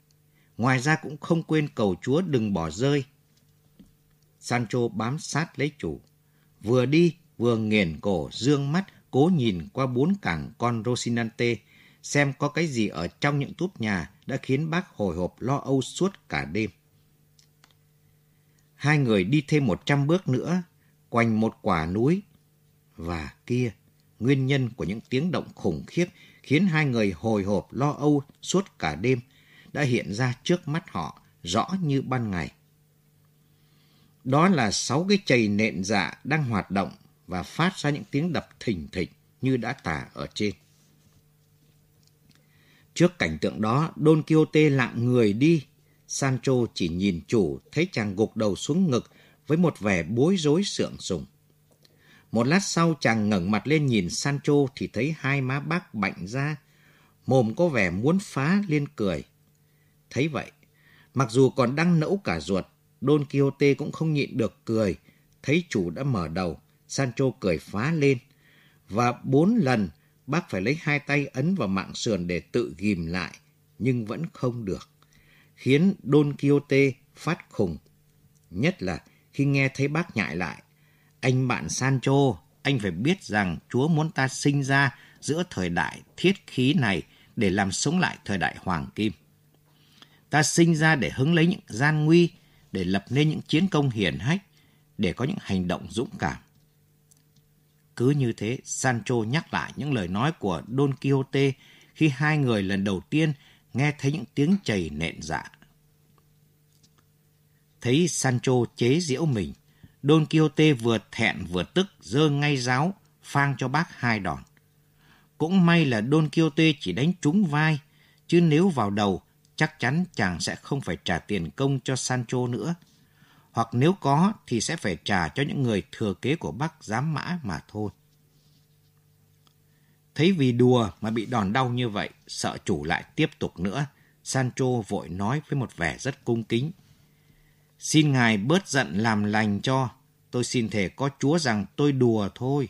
Ngoài ra cũng không quên cầu Chúa đừng bỏ rơi. Sancho bám sát lấy chủ, vừa đi vừa nghiền cổ dương mắt cố nhìn qua bốn cảng con Rosinante xem có cái gì ở trong những túp nhà đã khiến bác hồi hộp lo âu suốt cả đêm. Hai người đi thêm một trăm bước nữa, quanh một quả núi. Và kia, nguyên nhân của những tiếng động khủng khiếp khiến hai người hồi hộp lo âu suốt cả đêm đã hiện ra trước mắt họ rõ như ban ngày. Đó là sáu cái chày nện dạ đang hoạt động và phát ra những tiếng đập thình thịch như đã tả ở trên. Trước cảnh tượng đó, Don Quixote lặng người đi. Sancho chỉ nhìn chủ, thấy chàng gục đầu xuống ngực với một vẻ bối rối sượng sùng. Một lát sau chàng ngẩng mặt lên nhìn Sancho thì thấy hai má bác bạnh ra, mồm có vẻ muốn phá lên cười. Thấy vậy, mặc dù còn đang nẫu cả ruột, Don Quixote cũng không nhịn được cười, thấy chủ đã mở đầu, Sancho cười phá lên. Và bốn lần bác phải lấy hai tay ấn vào mạng sườn để tự ghim lại, nhưng vẫn không được, khiến Don Quixote phát khùng. Nhất là khi nghe thấy bác nhại lại, anh bạn Sancho, anh phải biết rằng Chúa muốn ta sinh ra giữa thời đại thiết khí này để làm sống lại thời đại hoàng kim. Ta sinh ra để hứng lấy những gian nguy, để lập nên những chiến công hiển hách, để có những hành động dũng cảm. Cứ như thế, Sancho nhắc lại những lời nói của Don Quixote khi hai người lần đầu tiên nghe thấy những tiếng chầy nện dạ. Thấy Sancho chế giễu mình, Don Quixote vừa thẹn vừa tức giơ ngay giáo, phang cho bác hai đòn. Cũng may là Don Quixote chỉ đánh trúng vai, chứ nếu vào đầu, chắc chắn chàng sẽ không phải trả tiền công cho Sancho nữa hoặc nếu có thì sẽ phải trả cho những người thừa kế của bác giám mã mà thôi. Thấy vì đùa mà bị đòn đau như vậy, sợ chủ lại tiếp tục nữa, Sancho vội nói với một vẻ rất cung kính. Xin ngài bớt giận làm lành cho, tôi xin thề có chúa rằng tôi đùa thôi.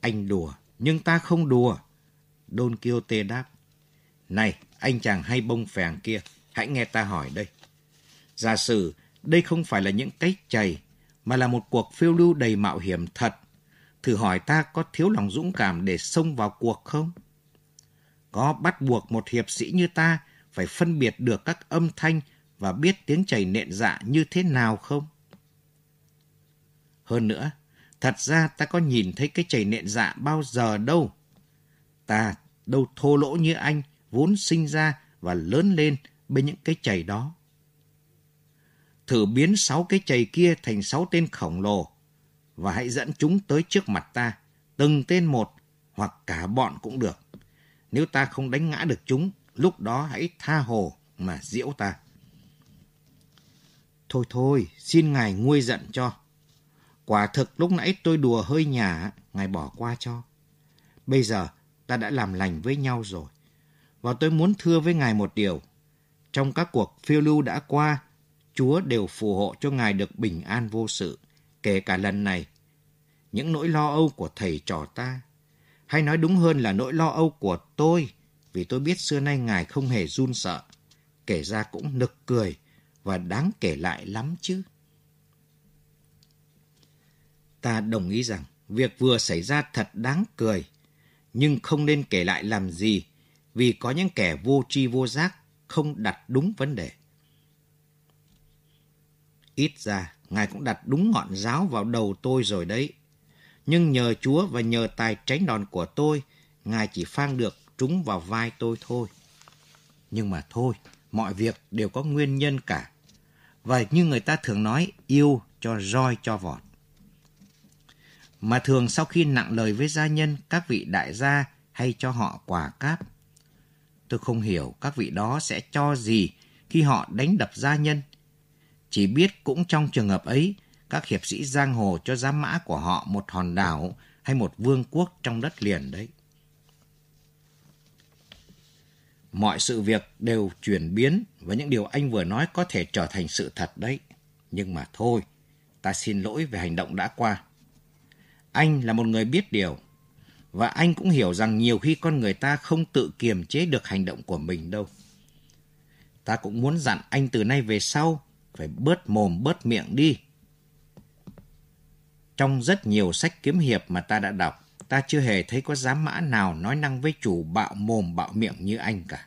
Anh đùa, nhưng ta không đùa. Don Quixote đáp. Này, anh chàng hay bông phèn kia, hãy nghe ta hỏi đây. Giả sử đây không phải là những cái chày, mà là một cuộc phiêu lưu đầy mạo hiểm thật. Thử hỏi ta có thiếu lòng dũng cảm để xông vào cuộc không? Có bắt buộc một hiệp sĩ như ta phải phân biệt được các âm thanh và biết tiếng chày nện dạ như thế nào không? Hơn nữa, thật ra ta có nhìn thấy cái chày nện dạ bao giờ đâu. Ta đâu thô lỗ như anh, vốn sinh ra và lớn lên bên những cái chày đó thử biến sáu cái chày kia thành sáu tên khổng lồ và hãy dẫn chúng tới trước mặt ta, từng tên một, hoặc cả bọn cũng được. Nếu ta không đánh ngã được chúng, lúc đó hãy tha hồ mà diễu ta. Thôi thôi, xin ngài nguôi giận cho. Quả thực lúc nãy tôi đùa hơi nhả ngài bỏ qua cho. Bây giờ ta đã làm lành với nhau rồi. Và tôi muốn thưa với ngài một điều. Trong các cuộc phiêu lưu đã qua, Chúa đều phù hộ cho ngài được bình an vô sự, kể cả lần này. Những nỗi lo âu của thầy trò ta, hay nói đúng hơn là nỗi lo âu của tôi, vì tôi biết xưa nay ngài không hề run sợ, kể ra cũng nực cười và đáng kể lại lắm chứ. Ta đồng ý rằng việc vừa xảy ra thật đáng cười, nhưng không nên kể lại làm gì vì có những kẻ vô tri vô giác không đặt đúng vấn đề. Ít ra, Ngài cũng đặt đúng ngọn giáo vào đầu tôi rồi đấy. Nhưng nhờ Chúa và nhờ tài tránh đòn của tôi, Ngài chỉ phang được trúng vào vai tôi thôi. Nhưng mà thôi, mọi việc đều có nguyên nhân cả. Và như người ta thường nói, yêu cho roi cho vọt. Mà thường sau khi nặng lời với gia nhân, các vị đại gia hay cho họ quà cáp. Tôi không hiểu các vị đó sẽ cho gì khi họ đánh đập gia nhân. Chỉ biết cũng trong trường hợp ấy, các hiệp sĩ giang hồ cho giám mã của họ một hòn đảo hay một vương quốc trong đất liền đấy. Mọi sự việc đều chuyển biến và những điều anh vừa nói có thể trở thành sự thật đấy. Nhưng mà thôi, ta xin lỗi về hành động đã qua. Anh là một người biết điều, và anh cũng hiểu rằng nhiều khi con người ta không tự kiềm chế được hành động của mình đâu. Ta cũng muốn dặn anh từ nay về sau phải bớt mồm bớt miệng đi. Trong rất nhiều sách kiếm hiệp mà ta đã đọc, ta chưa hề thấy có giám mã nào nói năng với chủ bạo mồm bạo miệng như anh cả.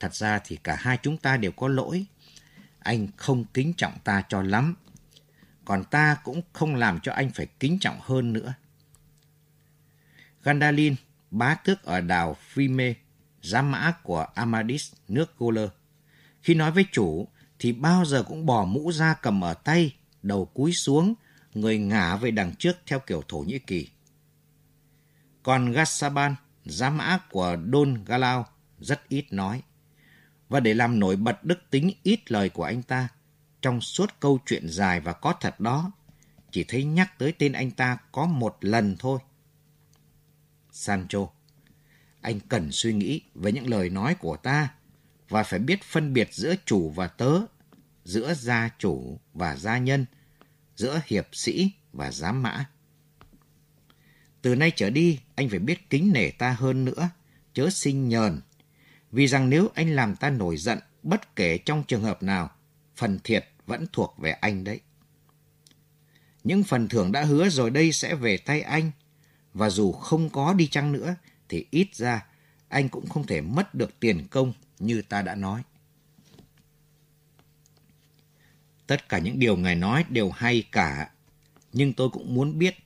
Thật ra thì cả hai chúng ta đều có lỗi. Anh không kính trọng ta cho lắm. Còn ta cũng không làm cho anh phải kính trọng hơn nữa. Gandalin, bá tước ở đảo Phime, giám mã của Amadis, nước Goler. Khi nói với chủ, thì bao giờ cũng bỏ mũ ra cầm ở tay, đầu cúi xuống, người ngả về đằng trước theo kiểu Thổ Nhĩ Kỳ. Còn Gassaban, giám mã của Don Galao, rất ít nói. Và để làm nổi bật đức tính ít lời của anh ta, trong suốt câu chuyện dài và có thật đó, chỉ thấy nhắc tới tên anh ta có một lần thôi. Sancho, anh cần suy nghĩ về những lời nói của ta và phải biết phân biệt giữa chủ và tớ, giữa gia chủ và gia nhân, giữa hiệp sĩ và giám mã. Từ nay trở đi, anh phải biết kính nể ta hơn nữa, chớ sinh nhờn. Vì rằng nếu anh làm ta nổi giận, bất kể trong trường hợp nào, phần thiệt vẫn thuộc về anh đấy. Những phần thưởng đã hứa rồi đây sẽ về tay anh, và dù không có đi chăng nữa, thì ít ra anh cũng không thể mất được tiền công như ta đã nói. Tất cả những điều ngài nói đều hay cả, nhưng tôi cũng muốn biết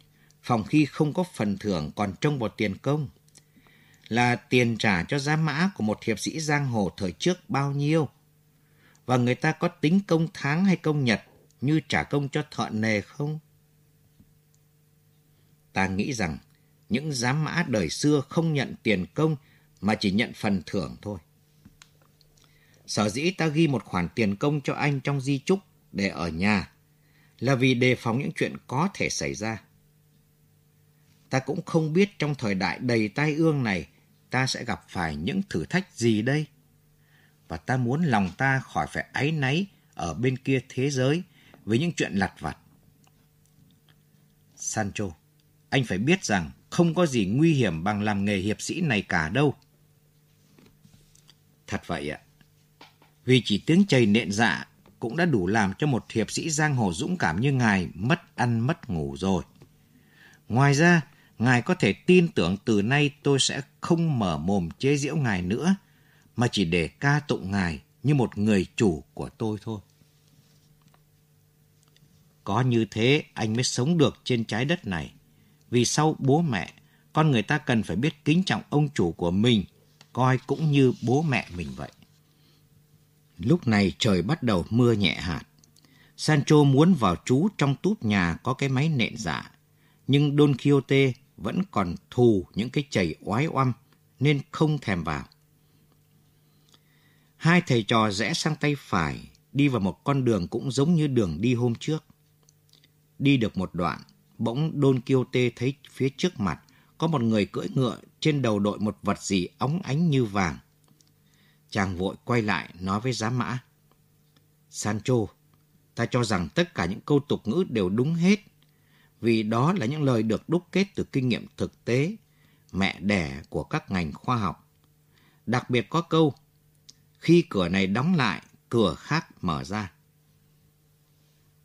phòng khi không có phần thưởng còn trông vào tiền công. Là tiền trả cho giá mã của một hiệp sĩ giang hồ thời trước bao nhiêu? Và người ta có tính công tháng hay công nhật như trả công cho thợ nề không? Ta nghĩ rằng những giám mã đời xưa không nhận tiền công mà chỉ nhận phần thưởng thôi. Sở dĩ ta ghi một khoản tiền công cho anh trong di chúc để ở nhà là vì đề phòng những chuyện có thể xảy ra. Ta cũng không biết trong thời đại đầy tai ương này ta sẽ gặp phải những thử thách gì đây. Và ta muốn lòng ta khỏi phải áy náy ở bên kia thế giới với những chuyện lặt vặt. Sancho, anh phải biết rằng không có gì nguy hiểm bằng làm nghề hiệp sĩ này cả đâu. Thật vậy ạ. Vì chỉ tiếng chày nện dạ cũng đã đủ làm cho một hiệp sĩ giang hồ dũng cảm như ngài mất ăn mất ngủ rồi. Ngoài ra, ngài có thể tin tưởng từ nay tôi sẽ không mở mồm chế giễu ngài nữa, mà chỉ để ca tụng ngài như một người chủ của tôi thôi. Có như thế anh mới sống được trên trái đất này. Vì sau bố mẹ, con người ta cần phải biết kính trọng ông chủ của mình, coi cũng như bố mẹ mình vậy. Lúc này trời bắt đầu mưa nhẹ hạt. Sancho muốn vào trú trong túp nhà có cái máy nện dạ, nhưng Don Quixote vẫn còn thù những cái chày oái oăm nên không thèm vào. Hai thầy trò rẽ sang tay phải, đi vào một con đường cũng giống như đường đi hôm trước. Đi được một đoạn, bỗng Don Quixote thấy phía trước mặt có một người cưỡi ngựa trên đầu đội một vật gì óng ánh như vàng. Chàng vội quay lại nói với giá mã. Sancho, ta cho rằng tất cả những câu tục ngữ đều đúng hết, vì đó là những lời được đúc kết từ kinh nghiệm thực tế, mẹ đẻ của các ngành khoa học. Đặc biệt có câu, khi cửa này đóng lại, cửa khác mở ra.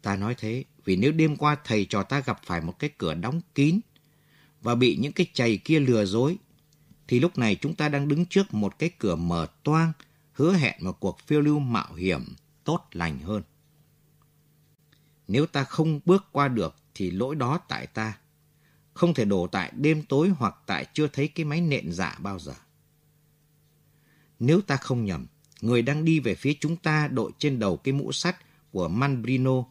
Ta nói thế vì nếu đêm qua thầy trò ta gặp phải một cái cửa đóng kín và bị những cái chày kia lừa dối, thì lúc này chúng ta đang đứng trước một cái cửa mở toang, hứa hẹn một cuộc phiêu lưu mạo hiểm tốt lành hơn. Nếu ta không bước qua được thì lỗi đó tại ta. Không thể đổ tại đêm tối hoặc tại chưa thấy cái máy nện dạ bao giờ. Nếu ta không nhầm, người đang đi về phía chúng ta đội trên đầu cái mũ sắt của Manbrino,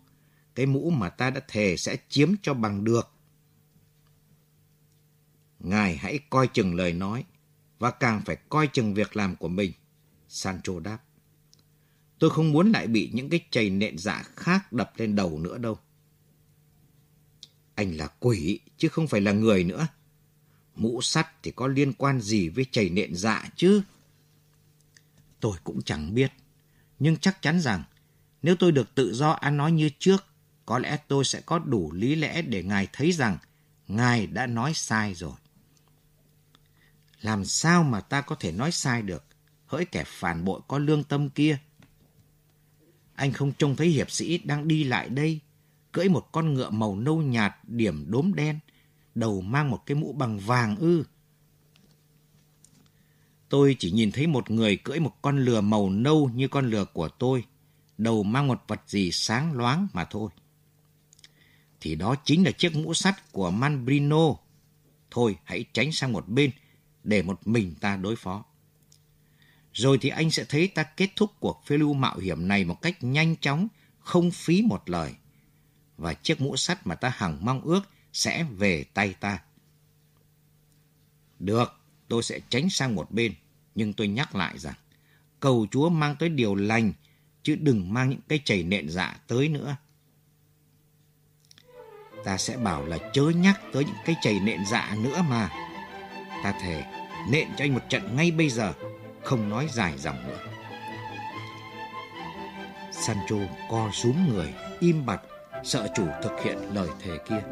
cái mũ mà ta đã thề sẽ chiếm cho bằng được. Ngài hãy coi chừng lời nói, và càng phải coi chừng việc làm của mình. Sancho đáp. Tôi không muốn lại bị những cái chày nện dạ khác đập lên đầu nữa đâu. Anh là quỷ, chứ không phải là người nữa. Mũ sắt thì có liên quan gì với chày nện dạ chứ? Tôi cũng chẳng biết. Nhưng chắc chắn rằng, nếu tôi được tự do ăn nói như trước, có lẽ tôi sẽ có đủ lý lẽ để ngài thấy rằng ngài đã nói sai rồi. Làm sao mà ta có thể nói sai được, hỡi kẻ phản bội có lương tâm kia? Anh không trông thấy hiệp sĩ đang đi lại đây, cưỡi một con ngựa màu nâu nhạt điểm đốm đen, đầu mang một cái mũ bằng vàng ư. Tôi chỉ nhìn thấy một người cưỡi một con lừa màu nâu như con lừa của tôi, đầu mang một vật gì sáng loáng mà thôi. Thì đó chính là chiếc mũ sắt của Manbrino. Thôi hãy tránh sang một bên để một mình ta đối phó. Rồi thì anh sẽ thấy ta kết thúc cuộc phiêu lưu mạo hiểm này một cách nhanh chóng, không phí một lời. Và chiếc mũ sắt mà ta hằng mong ước sẽ về tay ta. Được, tôi sẽ tránh sang một bên, nhưng tôi nhắc lại rằng, cầu Chúa mang tới điều lành, chứ đừng mang những cái chảy nện dạ tới nữa. Ta sẽ bảo là chớ nhắc tới những cái chảy nện dạ nữa mà. Ta thề, nện cho anh một trận ngay bây giờ, không nói dài dòng nữa. Sancho co rúm người, im bặt, sợ chủ thực hiện lời thề kia.